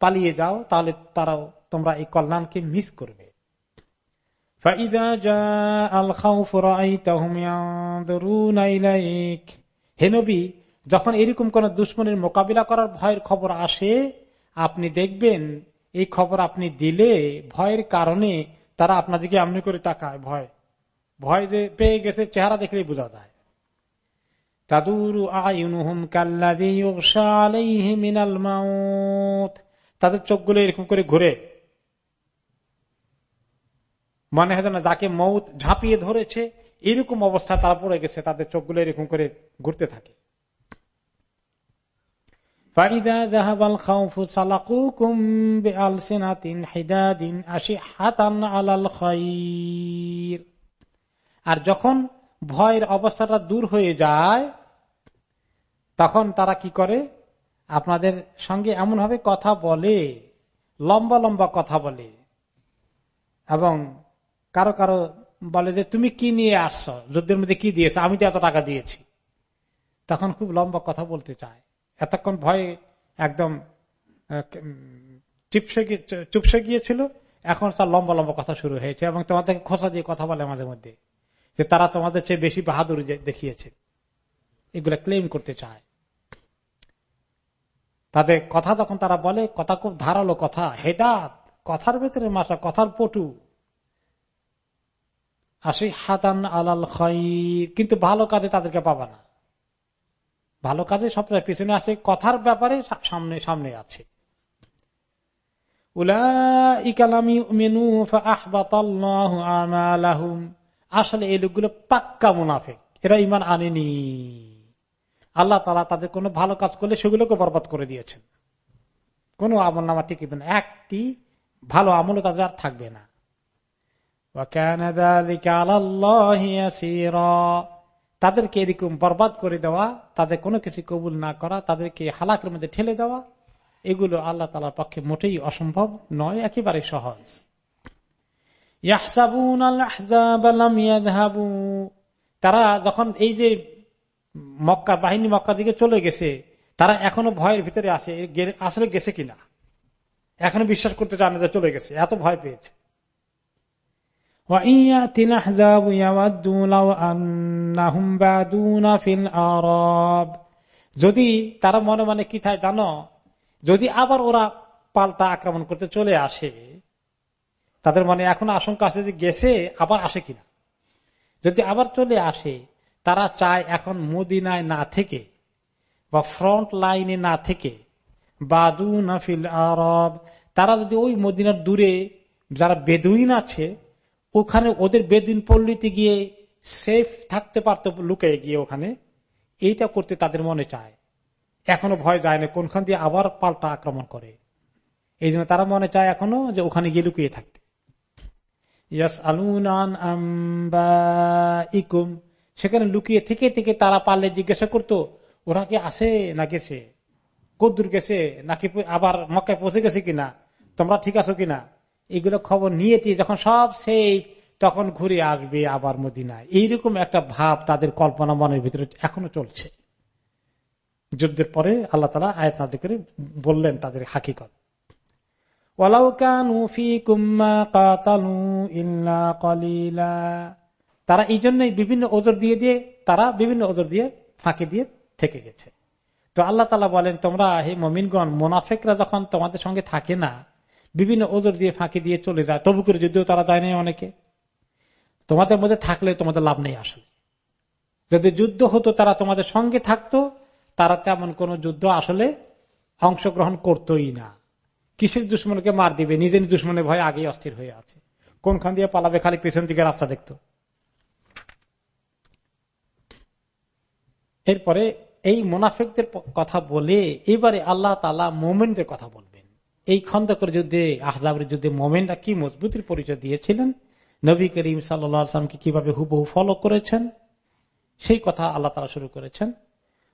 পালিয়ে যাও, তাহলে তারাও, তোমরা এই কল্যাণকে মিস করবে। হেনবি যখন এরকম কোন দুশ্মনের মোকাবিলা করার ভয়ের খবর আসে, আপনি দেখবেন এই খবর আপনি দিলে ভয়ের কারণে তারা আপনাদেরকে এমনি করে তাকায়, ভয়। ভয় যে পেয়ে গেছে চেহারা দেখলেই বোঝা যায়। তাদের চোখগুলো এরকম করে ঘুরে। মনে হয় না যাকে মৌত ঝাঁপিয়ে ধরেছে, এরকম অবস্থা তারা পড়ে গেছে, তাদের চোখগুলো এরকম করে ঘুরতে থাকে। আর যখন ভয়ের অবস্থাটা দূর হয়ে যায়, তখন তারা কি করে? আপনাদের সঙ্গে এমন ভাবে কথা বলে, লম্বা লম্বা কথা বলে। এবং কারও কারও বলে যে, তুমি কি নিয়ে আসছ? যুদ্ধের মধ্যে কি দিয়েছ? আমি তো এত টাকা দিয়েছি। তখন খুব লম্বা কথা বলতে চায়। এতক্ষণ ভয়ে একদম চিপসে চুপসে গিয়েছিল। এখন তার লম্বা লম্বা কথা শুরু হয়েছে এবং তোমাদেরকে খোসা দিয়ে কথা বলে মাঝে মধ্যে। যে তারা তোমাদের চেয়ে বেশি বাহাদুরি দেখিয়েছে। এগুলা ক্লেম করতে চায়। তাদের কথা যখন তারা বলে, কথা খুব ধারালো কথা, হেদাত, কথার ভেতরে মাসা কথার পটু। আসি হাতান আলাল খৈর কিন্তু ভালো কাজে তাদেরকে পাবা না। ভালো কাজে সবসময় পিছনে আছে কথার ব্যাপারে সামনে সামনে আছে। আসলে এই লোকগুলো পাক্কা মুনাফে এরা ইমান আনেনি। আল্লাহ তালা তাদের কোনো ভালো কাজ করলে সেগুলোকে বরবাদ করে দিয়েছেন। কোন আমল নামা টিকবে না। একটি ভালো আমলও তাদের আর থাকবে না। তাদেরকে এরকম বরবাদ করে দেওয়া, তাদের কোনো কিছু কবুল না করা, তাদেরকে হালাকের মধ্যে ঠেলে দেওয়া, এগুলো আল্লাহ তালার পক্ষে মোটেই অসম্ভব নয় একেবারে সহজ। তারা যখন এই যে মক্কা, বাহিনী মক্কার দিকে চলে গেছে, তারা এখনও ভয়ের ভিতরে আসে আসলে গেছে কিনা? এখনও বিশ্বাস করতে চান যে চলে গেছে, এত ভয় পেয়েছে। যদি তারা মনে মনে কি থাকে জানো, যদি আবার ওরা পাল্টা আক্রমণ করতে চলে আসে তাদের মনে এখন আশঙ্কা আছে যে গেছে, আবার আসে কিনা। যদি আবার চলে আসে, তারা চায় এখন মদিনায় না থেকে বা ফ্রন্ট লাইনে না থেকে বাদু নাফিল আরব, তারা যদি ওই মদিনার দূরে যারা বেদুইন আছে, ওখানে ওদের বেদিন পল্লীতে গিয়ে সেফ থাকতে পারত লুকে গিয়ে ওখানে, এইটা করতে তাদের মনে চায়। এখনও ভয় যায় না কোনখান দিয়ে আবার পাল্টা আক্রমণ করে। এই জন্য তারা মনে চায় এখনও যে ওখানে গিয়ে লুকিয়ে থাকতে। ইয়াস আলুন ইকুম সেখানে লুকিয়ে থেকে থেকে তারা পারলে জিজ্ঞাসা করতো, ওরা কি আসে না গেছে? কদ্দুর গেছে? নাকি আবার মক্কায় পৌঁছে গেছে কিনা? তোমরা ঠিক আছো কিনা? এগুলো খবর নিয়ে যখন সব সেই তখন ঘুরে আসবে আবার মদিনায়। এইরকম একটা ভাব তাদের কল্পনা মনের ভিতরে এখনও চলছে। যুদ্ধের পরে আল্লাহ তালা আয়াত করে বললেন তাদের হাকিকত। তারা এই জন্যই বিভিন্ন ওজোর দিয়ে দিয়ে, তারা বিভিন্ন ওজোর দিয়ে ফাঁকি দিয়ে থেকে গেছে। তো আল্লাহ তালা বলেন, তোমরা হে মমিনগণ, মোনাফেকরা যখন তোমাদের সঙ্গে থাকে না, বিভিন্ন ওজোর দিয়ে ফাঁকি দিয়ে চলে যায়। তবু করে যদিও তারা যায় নাই অনেকে। তোমাদের মধ্যে থাকলে তোমাদের লাভ নেই আসলে। যদি যুদ্ধ হতো, তারা তোমাদের সঙ্গে থাকতো, তারা তেমন কোন যুদ্ধ আসলে অংশগ্রহণ করতোই না। কিসের দুশ্মনকে মার দিবে? নিজের দুশ্মনের ভয়ে আগেই অস্থির হয়ে আছে। কোনখান দিয়ে পালাবে? খালি পেছন দিকে রাস্তা দেখতো। এরপরে এই মোনাফেকদের কথা বলে এবারে আল্লাহ তালা মোমেনদের কথা বলবেন। এই খন্দকের যুদ্ধে, আহজাবের যুদ্ধে মোমেনরা কি মজবুতির পরিচয় দিয়েছিলেন? নবী করিম সাল্লামকে কীভাবে হুবহু ফলো করেছেন? সেই কথা আল্লাহ তালা শুরু করেছেন।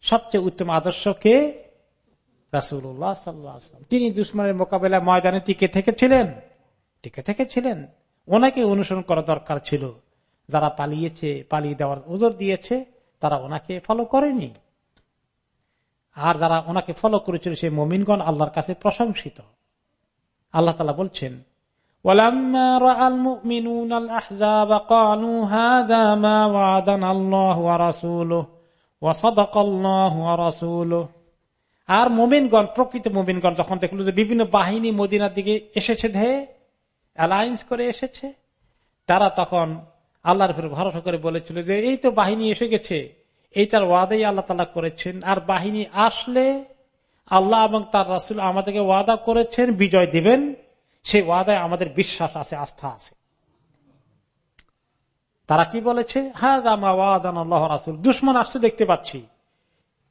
সবচেয়ে উত্তম আদর্শকে রাসুল্লাহ তিনি দুশ্মনের মোকাবেলা ময়দানে টিকে থেকেছিলেন টিকে থেকেছিলেন ওনাকে অনুসরণ করা দরকার ছিল। যারা পালিয়েছে, পালিয়ে দেওয়ার উদর দিয়েছে, তারা ওনাকে ফলো করেনি। আর যারা ওনাকে ফলো করেছিল সে মমিনগণ আল্লাহর কাছে প্রশংসিত। আল্লাহ তালা বলছেন আল্লাহ আর মোমিনগণ, প্রকৃত মোমিনগণ যখন দেখল যে বিভিন্ন বাহিনী মদিনার দিকে এসেছে ধে অ্যালায়েন্স করে এসেছে, তারা তখন আল্লাহর ফের ভরসা করে বলেছিল যে এই তো বাহিনী এসে গেছে, এইটার ওয়াদাই আল্লাহ তালা করেছেন। আর বাহিনী আসলে আল্লাহ এবং তার রাসুল আমাদেরকে ওয়াদা করেছেন, বিজয় দিবেন, সেই ওয়াদায় আমাদের বিশ্বাস আছে, আস্থা আছে। তারা কি বলেছে? হ্যাঁ রাসুল। দুশ্মন আসছে, দেখতে পাচ্ছি।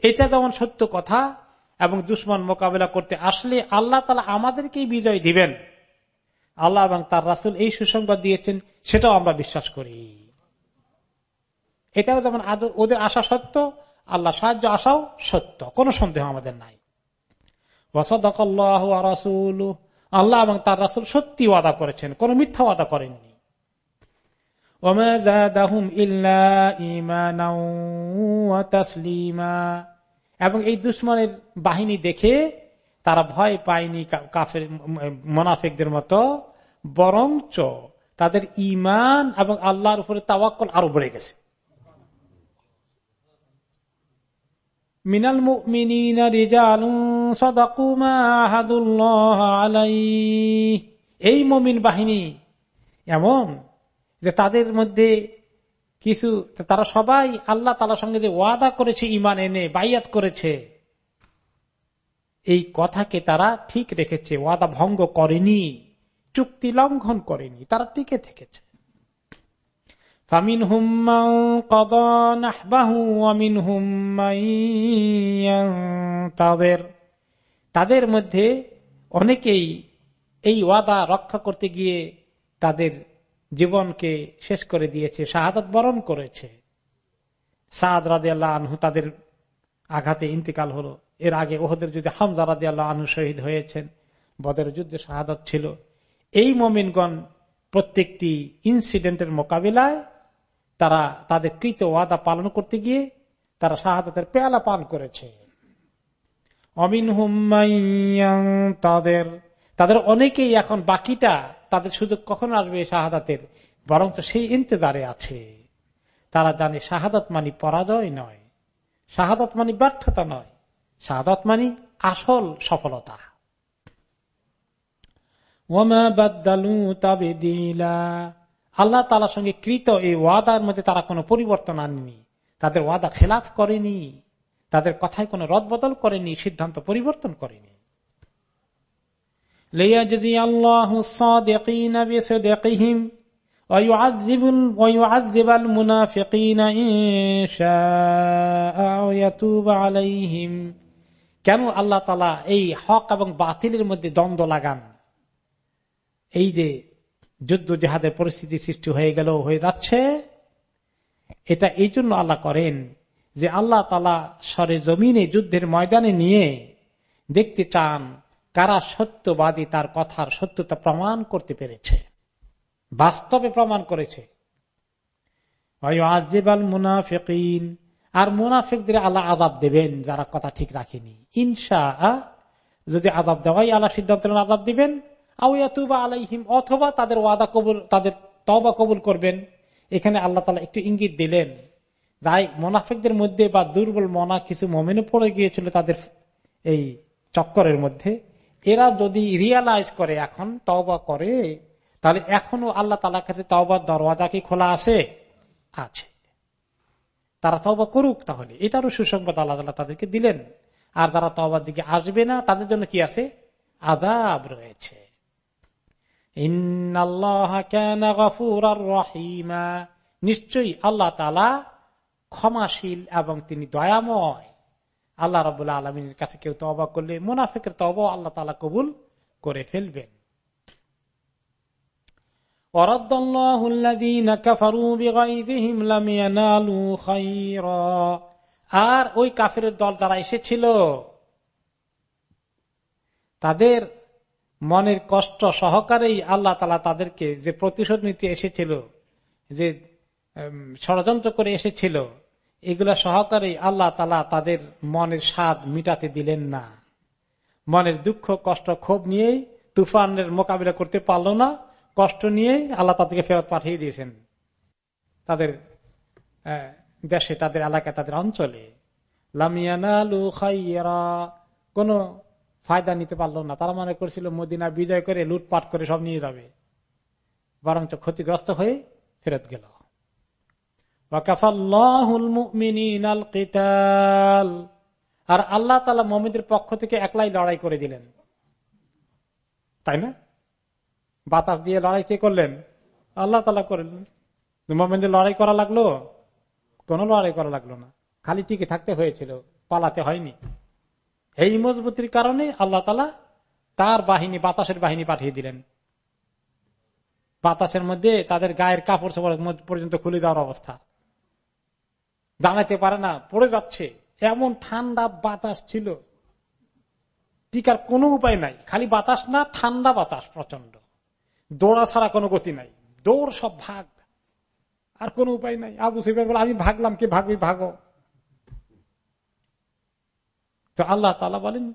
এটা যেমন সত্য কথা, এবং দুশ্মন মোকাবেলা করতে আসলে আল্লাহ তালা আমাদেরকেই বিজয় দিবেন। আল্লাহ এবং তার রাসুল এই সুসংবাদ দিয়েছেন, সেটাও আমরা বিশ্বাস করি। এটাও যেমন ওদের আশা সত্য, আল্লাহ সাহায্য আশাও সত্য, কোনো সন্দেহ আমাদের নাই। আল্লাহ এবং তার রাসুল সত্যি ওয়াদা করেছেন, কোন মিথ্যা ওয়াদা করেননি। এবং এই দুশ্মনের বাহিনী দেখে তারা ভয় পায়নি কাফের, মোনাফেকদের মতো, বরঞ্চ তাদের ইমান এবং আল্লাহর উপরে তাওয়াক্কল আরও বেড়ে গেছে। মিনাল এই মমিন বাহিনী এমন যে তাদের মধ্যে কিছু, তারা সবাই আল্লাহ তালার সঙ্গে যে ওয়াদা করেছে ইমান এনে বাইয়াত করেছে, এই কথাকে তারা ঠিক রেখেছে, ওয়াদা ভঙ্গ করেনি, চুক্তি লঙ্ঘন করেনি, তারা টিকে থেকেছে। তাদের মধ্যে অনেকেই এই ওয়াদা রক্ষা করতে গিয়ে তাদের জীবনকে শেষ করে দিয়েছে, শাহাদত বরণ করেছে। সাদ রাদে আনহু তাদের আঘাতে ইন্তিকাল হলো। এর আগে ওহদের যুদ্ধে হামজা রাদে আনহু শহীদ হয়েছেন। বদের যুদ্ধে শাহাদত ছিল। এই মমিনগণ প্রত্যেকটি ইনসিডেন্টের মোকাবিলায় তারা তাদের কৃত ওয়াদা পালন করতে গিয়ে তারা শাহাদাতের পেয়ালা পান করেছে। অমিন তাদের তাদের অনেকেই এখন বাকিটা তাদের সুযোগ কখন আসবে শাহাদাতের? বরং তো সেই ইন্তজারে আছে। তারা জানে শাহাদত মানি পরাজয় নয়, শাহাদত মানি ব্যর্থতা নয়, শাহাদত মানি আসল সফলতা। আল্লাহ তালার সঙ্গে কৃত এই ওয়াদার মধ্যে তারা কোনো পরিবর্তন আনেনি। তাদের ওয়াদা খেলাফ করেনি। তাদের কথায় কোনো রদবদল করেনি, সিদ্ধান্ত পরিবর্তন করেনি। কেন আল্লাহ তালা এই হক এবং বাতিলের মধ্যে দ্বন্দ্ব লাগান? এই যে যুদ্ধ জেহাদের পরিস্থিতি সৃষ্টি হয়ে গেল, হয়ে যাচ্ছে। এটা এই জন্য আল্লাহ করেন যে আল্লাহ তালা সরে জমিনে যুদ্ধের ময়দানে নিয়ে দেখতে চান কারা সত্যবাদী তার কথার সত্যতা প্রমাণ করতে পেরেছে। বাস্তবে প্রমাণ করেছে। আর মুনাফিকদের আল্লাহ আজাব দেবেন যারা কথা ঠিক রাখেনি। ইনশা যদি আজাব দেওয়াই আল্লাহ সিদ্ধান্ত আজাব দিবেন। আলাইহিম অথবা তাদের ওয়াদা কবুল, তাদের তবা কবুল করবেন। এখানে আল্লাহ তালা একটু ইঙ্গিত দিলেন যাই মোনাফিকদের মধ্যে বা দুর্বল মনা কিছু মমেনে পড়ে গিয়েছিল তাদের এই চক্করের মধ্যে। এরা যদি রিয়ালাইজ করে এখন, তওবা করে, তাহলে এখনও আল্লাহ তালার কাছে তওবার দরওয়াজা কি খোলা আছে? আছে। তারা তওবা করুক তাহলে। এটারও সুসংবাদ আল্লাহ তালা তাদেরকে দিলেন। আর যারা তওবার দিকে আসবে না, তাদের জন্য কি আছে? আদাব রয়েছে। নিশ্চয়ই আল্লাহ তালা ক্ষমাশীল এবং তিনি দয়াময়। আল্লাহ রবুল্লা আলমিনের কাছে কেউ তবা করলে মুনাফিকের তব আল্লাহ তালা কবুল করে ফেলবেন। আর ওই কাফের দল যারা এসেছিল, তাদের মনের কষ্ট সহকারেই আল্লাহ তালা তাদেরকে যে প্রতিশোধ নিতে এসেছিল, যে ষড়যন্ত্র করে এসেছিল এগুলা সহকারে আল্লাহ তালা তাদের মনের স্বাদ মিটাতে দিলেন না। মনের দুঃখ, কষ্ট, ক্ষোভ নিয়েই তুফানের মোকাবিলা করতে পারল না। কষ্ট নিয়ে আল্লাহ তাদেরকে ফেরত পাঠিয়ে দিয়েছেন। তাদের দেশে, তাদের এলাকায়, তাদের অঞ্চলে। কোন ফায়দা নিতে পারল না। তারা মনে করছিল মদিনা বিজয় করে লুটপাট করে সব নিয়ে যাবে। বরঞ্চ ক্ষতিগ্রস্ত হয়ে ফেরত গেল। আর আল্লাহ তালা মমিদের পক্ষ থেকে একলাই লড়াই করে দিলেন। তাই না? বাতাস দিয়ে লড়াই কে করলেন? আল্লাহ তালা করলেন। মোমেনদের লড়াই করা লাগল? কোন লড়াই করা লাগল না। খালি টিকে থাকতে হয়েছিল, পালাতে হয়নি। এই মজবুতির কারণে আল্লাহ তালা তার বাহিনী, বাতাসের বাহিনী পাঠিয়ে দিলেন। বাতাসের মধ্যে তাদের গায়ের কাপড় পর্যন্ত খুলে দেওয়ার অবস্থা। দাঁড়াতে পারে না, পড়ে যাচ্ছে। এমন ঠান্ডা বাতাস ছিল। টিকার কোনো উপায় নাই। খালি বাতাস না, ঠান্ডা বাতাস প্রচণ্ড দৌড়া ছাড়া কোনো গতি নাই। দৌড় সব ভাগ। আর কোনো উপায় নাই। আবু সাইবার বলে, আমি ভাগলাম, কি ভাগবি? ভাগো। তো আল্লাহ তালা বলেন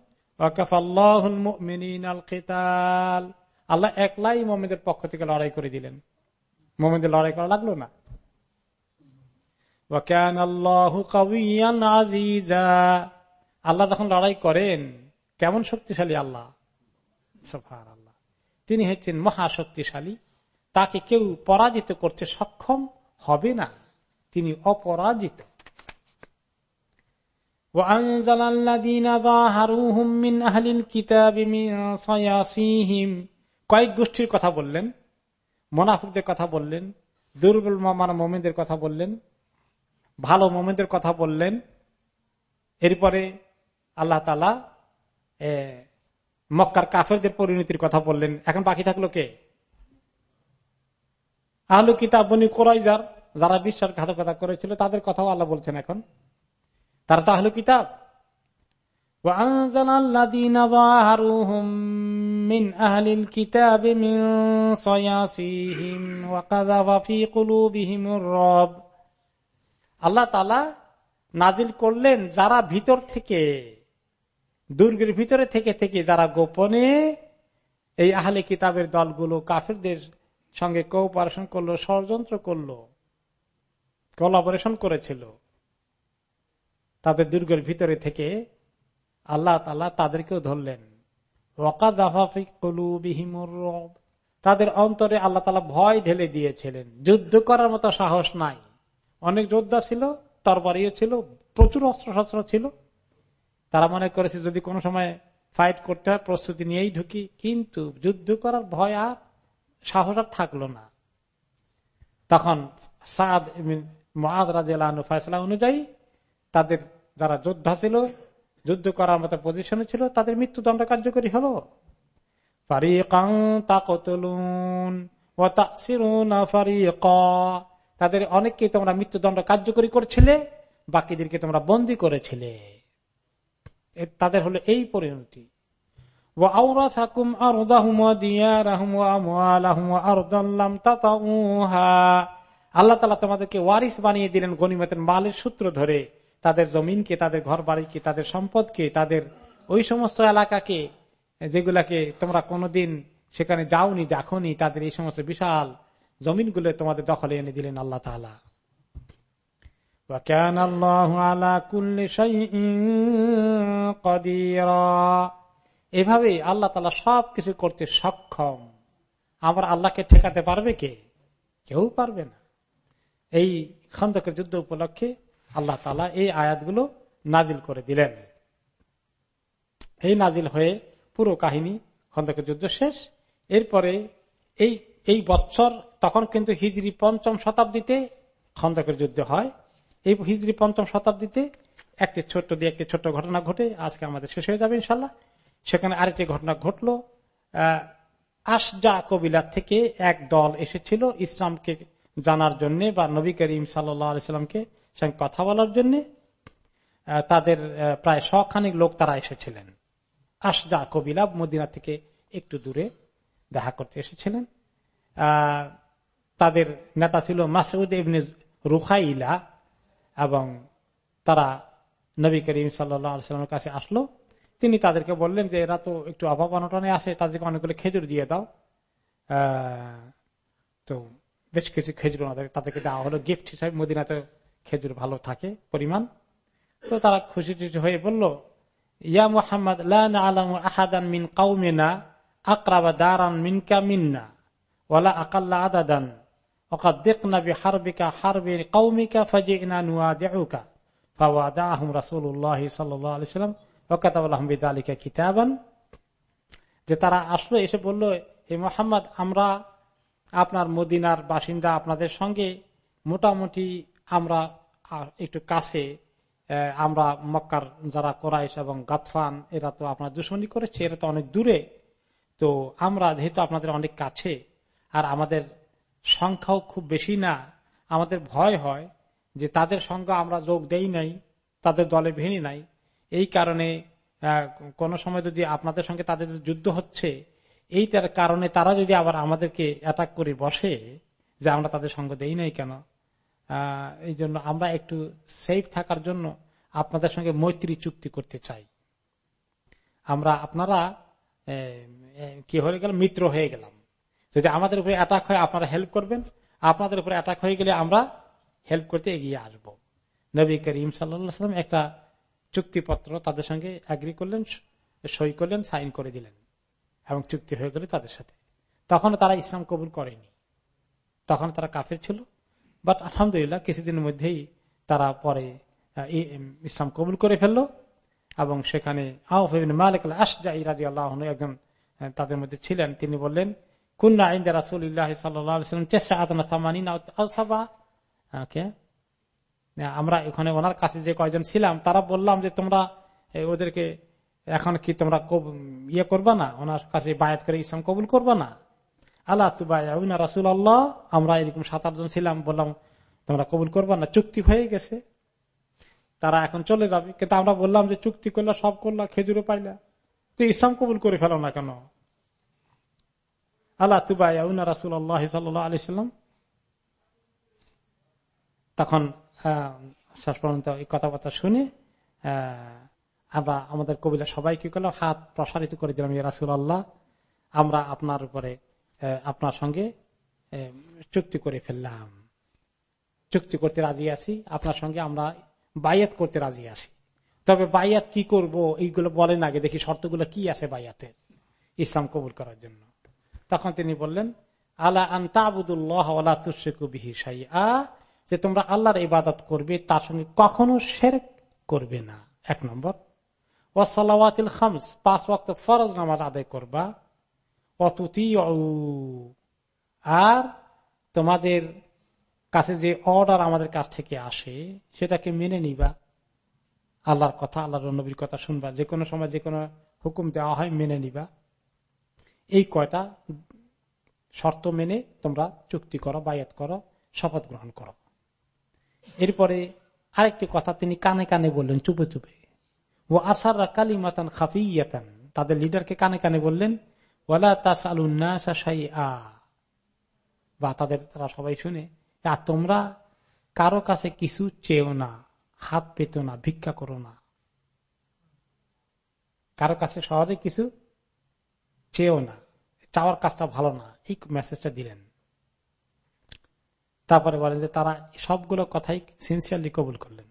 আল্লাহ একলাই মোমেদের পক্ষ থেকে লড়াই করে দিলেন। মোমেদের লড়াই করা লাগল না? আল্লাহ যখন লড়াই করেন, কেমন শক্তিশালী আল্লাহ? আল্লাহ তিনি হচ্ছেন মহাশক্তিশালী তাকে কেউ পরাজিত করতে সক্ষম হবে না। তিনি অপরাজিত। কয়েক গোষ্ঠীর কথা বললেন, মোনাফুকদের কথা বললেন দুর্বল মামার মোমেনদের কথা বললেন। ভালো মোমেনদের কথা বললেন। এরপরে আল্লাহ তালা মক্কার কাফেরদের পরিণতির কথা বললেন। এখন বাকি থাকল কে? আহলু কিতাব বনি কোরাইজার, যারা বিশ্বাসঘাতকতা করেছিল, তাদের কথাও আল্লাহ বলছেন এখন। তারা তো আহলু কিতাব। আল্লাহ তালা নাজিল করলেন যারা ভিতর থেকে, দুর্গের ভিতরে থেকে থেকে যারা গোপনে এই আহলে কিতাবের দলগুলো কাফেরদের সঙ্গে কোঅপারেশন করল, ষড়যন্ত্র করল কোলাবোরেশন করেছিল, তাদের দুর্গের ভিতরে থেকে আল্লাহ তালা তাদেরকেও ধরলেন। তাদের অন্তরে আল্লাহ তালা ভয় ঢেলে দিয়েছিলেন, যুদ্ধ করার মতো সাহস নাই। অনেক যোদ্ধা ছিল, তরবারিও ছিল, প্রচুর অস্ত্র শস্ত্র ছিল। তারা মনে করেছে, যদি কোনো সময় ফাইট করতে হয়, প্রস্তুতি নিয়েই ঢুকি। কিন্তু যুদ্ধ করার ভয় আর সাহস আর থাকল না। তখন সাদ মহাদ অনুযায়ী তাদের যারা যোদ্ধা ছিল, যুদ্ধ করার মতো পজিশনে ছিল, তাদের মৃত্যুদণ্ড কার্যকরী হলো। তাদের অনেককে তোমরা মৃত্যুদণ্ড কার্যকরী করছিলে, বাকিদেরকে তোমরা বন্দি করেছিলে। তাদের হলো এই পরিণতি। আল্লাহ তালা তোমাদেরকে ওয়ারিস বানিয়ে দিলেন গনিমতের মালের সূত্র ধরে। তাদের জমিনকে, তাদের ঘর বাড়িকে তাদের সম্পদকে, তাদের ওই সমস্ত এলাকাকে, যেগুলাকে তোমরা কোনোদিন সেখানে যাওনি, দেখনি, তাদের এই সমস্ত বিশাল জমিনগুলো তোমাদের দখলে এনে দিলেন আল্লাহ তালা এভাবে আল্লাহ তালা সব কিছু করতে সক্ষম। আমার আল্লাহকে ঠেকাতে পারবে কে? কেউ পারবে না। এই খন্দকের যুদ্ধ উপলক্ষে আল্লাহ তালা এই আয়াতগুলো নাজিল করে দিলেন। এই নাজিল হয়ে পুরো কাহিনী খন্দকের যুদ্ধ শেষ। এরপরে এই এই বৎসর তখন কিন্তু হিজড়ি পঞ্চম শতাব্দীতে খন্দকের যুদ্ধ হয়। এই হিজড়ি পঞ্চম শতাব্দীতে একটি ছোট্ট দিয়ে একটি ছোট্ট ঘটনা ঘটে। আজকে আমাদের শেষ হয়ে যাবে ইনশাল্লাহ সেখানে আরেকটি ঘটনা ঘটলো। আশজা কবিলার থেকে এক দল এসেছিল ইসলামকে জানার জন্য বা নবী করিম সাল্লামকে সঙ্গে কথা বলার জন্য। তাদের প্রায় শখানিক লোক তারা এসেছিলেন। আশজা কবিলা মদিনা থেকে একটু দূরে দেখা করতে এসেছিলেন। তাদের নেতা ছিল মাসুদ ইবনে রুখাইলা এবং তারা নবী করিম সাল্লামের কাছে আসলো। তিনি তাদেরকে বললেন যে, এরা তো একটু অভাব অনটনে আসে তাদেরকে অনেকগুলো খেজুর দিয়ে দাও। তো বেশ কিছু খেজুর তাদেরকে দেওয়া হলো। গিফট হিসাবে মদিনাতে খেজুর ভালো থাকে, পরিমাণ। তো তারা খুশি টুশি হয়ে বলল, ইয়া মোহাম্মদ আহাদান মিন কাউমিনা আকরাবা দারান মিনকা মিন্না, ওয়ালা আকাল্লা আদাদান। যে তারা আসলো, এসে বলল, হে মোহাম্মদ, আমরা আপনার মদিনার বাসিন্দা আপনাদের সঙ্গে মোটামুটি আমরা একটু কাছে আমরা মক্কার যারা কোরাইশ এবং গাতফান, এরা তো আপনার দুশ্মনী করেছে, এরা তো অনেক দূরে। তো আমরা যেহেতু আপনাদের অনেক কাছে, আর আমাদের সংখ্যাও খুব বেশি না। আমাদের ভয় হয় যে তাদের সঙ্গে আমরা যোগ দেই নাই, তাদের দলে ভেঙে নাই। এই কারণে কোন সময় যদি আপনাদের সঙ্গে তাদের যুদ্ধ হচ্ছে, এইটার কারণে তারা যদি আবার আমাদেরকে অ্যাটাক করে বসে যে আমরা তাদের সঙ্গ দেই নাই কেন এই জন্য আমরা একটু সেফ থাকার জন্য আপনাদের সঙ্গে মৈত্রী চুক্তি করতে চাই। আমরা, আপনারা কি হয়ে গেল? মিত্র হয়ে গেলাম। যদি আমাদের উপরে অ্যাটাক হয়, আপনারা হেল্প করবেন। আপনাদের উপরে অ্যাটাক হয়ে গেলে আমরা হেল্প করতে এগিয়ে আসব। নবী করিম সাল্লাম একটা চুক্তিপত্র তাদের সঙ্গে অ্যাগ্রি করলেন, সই করলেন সাইন করে দিলেন এবং চুক্তি হয়ে গেল তাদের সাথে। তখন তারা ইসলাম কবুল করেনি। তখন তারা কাফের ছিল। বাট আলহামদুলিল্লাহ কিছুদিনের মধ্যেই তারা পরে ইসলাম কবুল করে ফেলল এবং সেখানে আহ মালিক আল্লাহ একজন তাদের মধ্যে ছিলেন। তিনি বললেন চেষ্টা ওকে আমরা এখানে ওনার কাছে যে কয়জন ছিলাম, তারা বললাম যে তোমরা ওদেরকে এখন কি তোমরা ইয়ে করবা না? ওনার কাছে বায়াত করে ইসলাম কবুল করবা না? আল্লাহ তুবাইনা রাসুল আল্লাহ আমরা এরকম সাত, আটজন ছিলাম, বললাম তোমরা কবুল করবা না? চুক্তি হয়ে গেছে। তারা এখন চলে যাবে। কিন্তু আমরা বললাম যে চুক্তি করলে, সব করলা, খেজুরও পাইলা। তো ইসলাম কবুল করে ফেলো না কেন? আল্লাহ তুবাইনা রাসুল আল্লাহ সাল্লাম? তখন শেষ পর্যন্ত এই কথাবার্তা শুনে আমরা, আমাদের কবিলা সবাই কি করলাম হাত প্রসারিত করে দিলাম রাসুল আল্লাহ আমরা আপনার উপরে আপনার সঙ্গে চুক্তি করে ফেললাম। চুক্তি করতে রাজি আছি, আপনার সঙ্গে আমরা বাইয়াত করতে রাজি আছি। তবে বাইয়াত কি করব? এইগুলো বলেন আগে, দেখি শর্তগুলো কি আছে বাইয়াতে ইসলাম কবুল করার জন্য। তখন তিনি বললেন, আলা আন্তাবুদুল্লাহ তুসিকু বিহি সাইয়া যে তোমরা আল্লাহর ইবাদত করবে তার সঙ্গে কখনো শেরেক করবে না। এক নম্বর ওয়াসালাওয়াতিল খামস পাঁচ ওয়াক্ত ফরজ নামাজ আদায় করবা। অতুতি আর তোমাদের কাছে যে অর্ডার আমাদের কাছ থেকে আসে, সেটাকে মেনে নিবা। আল্লাহর কথা, আল্লাহর নবীর কথা শুনবা। যে কোনো সময় যে কোনো হুকুম দেওয়া হয়, মেনে নিবা। এই কয়টা শর্ত মেনে তোমরা চুক্তি করো, বায়াত করো, শপথ গ্রহণ করো। এরপরে আরেকটি কথা তিনি কানে কানে বললেন, চুপে চুপে। ও আসার কালিমাতান খাফিয়াতান। তাদের লিডারকে কানে কানে বললেন, ওয়ালা তাস আলুন্নাসাই আ বা তাদের তারা সবাই শুনে আর তোমরা কারও কাছে কিছু চেয়েও না, হাত পেত না, ভিক্ষা করো না। কারও কাছে সহজে কিছু চেয়েও না, চাওয়ার কাজটা ভালো না এই মেসেজটা দিলেন। তারপরে বলেন যে তারা সবগুলো কথাই সিনসিয়ারলি কবুল করলেন।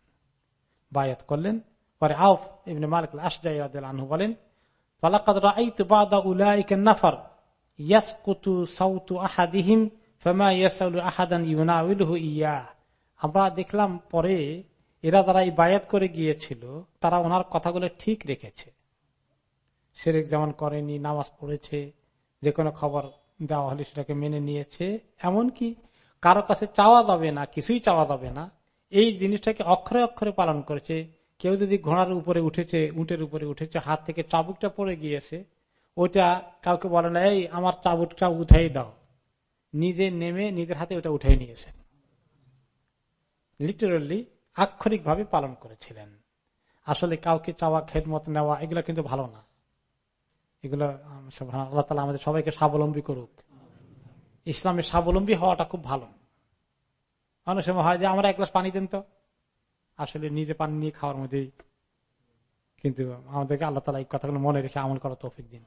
বায়াত করলেন। পরে আউফ ইবনে মালিক আসজাই আনহু বলেন নাফার সাউতু আহাদিহিম আহাদান ইয়া। আমরা দেখলাম পরে এরা যারা বায়াত করে গিয়েছিল, তারা ওনার কথাগুলো ঠিক রেখেছে। সেরেক যেমন করেনি, নামাজ পড়েছে যে কোনো খবর দেওয়া হলে সেটাকে মেনে নিয়েছে, এমনকি কারও কাছে চাওয়া যাবে না, কিছুই চাওয়া যাবে না, এই জিনিসটাকে অক্ষরে অক্ষরে পালন করেছে। কেউ যদি ঘোড়ার উপরে উঠেছে, উটের উপরে উঠেছে, হাত থেকে চাবুকটা পড়ে গিয়েছে ওটা কাউকে বলে না, এই, আমার চাবুকটা উঠাই দাও। নিজে নেমে নিজের হাতে ওটা উঠাই নিয়েছেন। লিটারেলি আক্ষরিক ভাবে পালন করেছিলেন। আসলে কাউকে চাওয়া, খেদমত নেওয়া, এগুলো কিন্তু ভালো না। এগুলো আল্লাহ তালা আমাদের সবাইকে স্বাবলম্বী করুক। ইসলামের স্বাবলম্বী হওয়াটা খুব ভালো। অনেক সময় হয় যে, আমরা এক গ্লাস পানি দেন তো? আসলে নিজে পানি নিয়ে খাওয়ার মধ্যেই কিন্তু আমাদেরকে আল্লাহ তালা এই কথাগুলো মনে রেখে আমল করা তৌফিক দিন।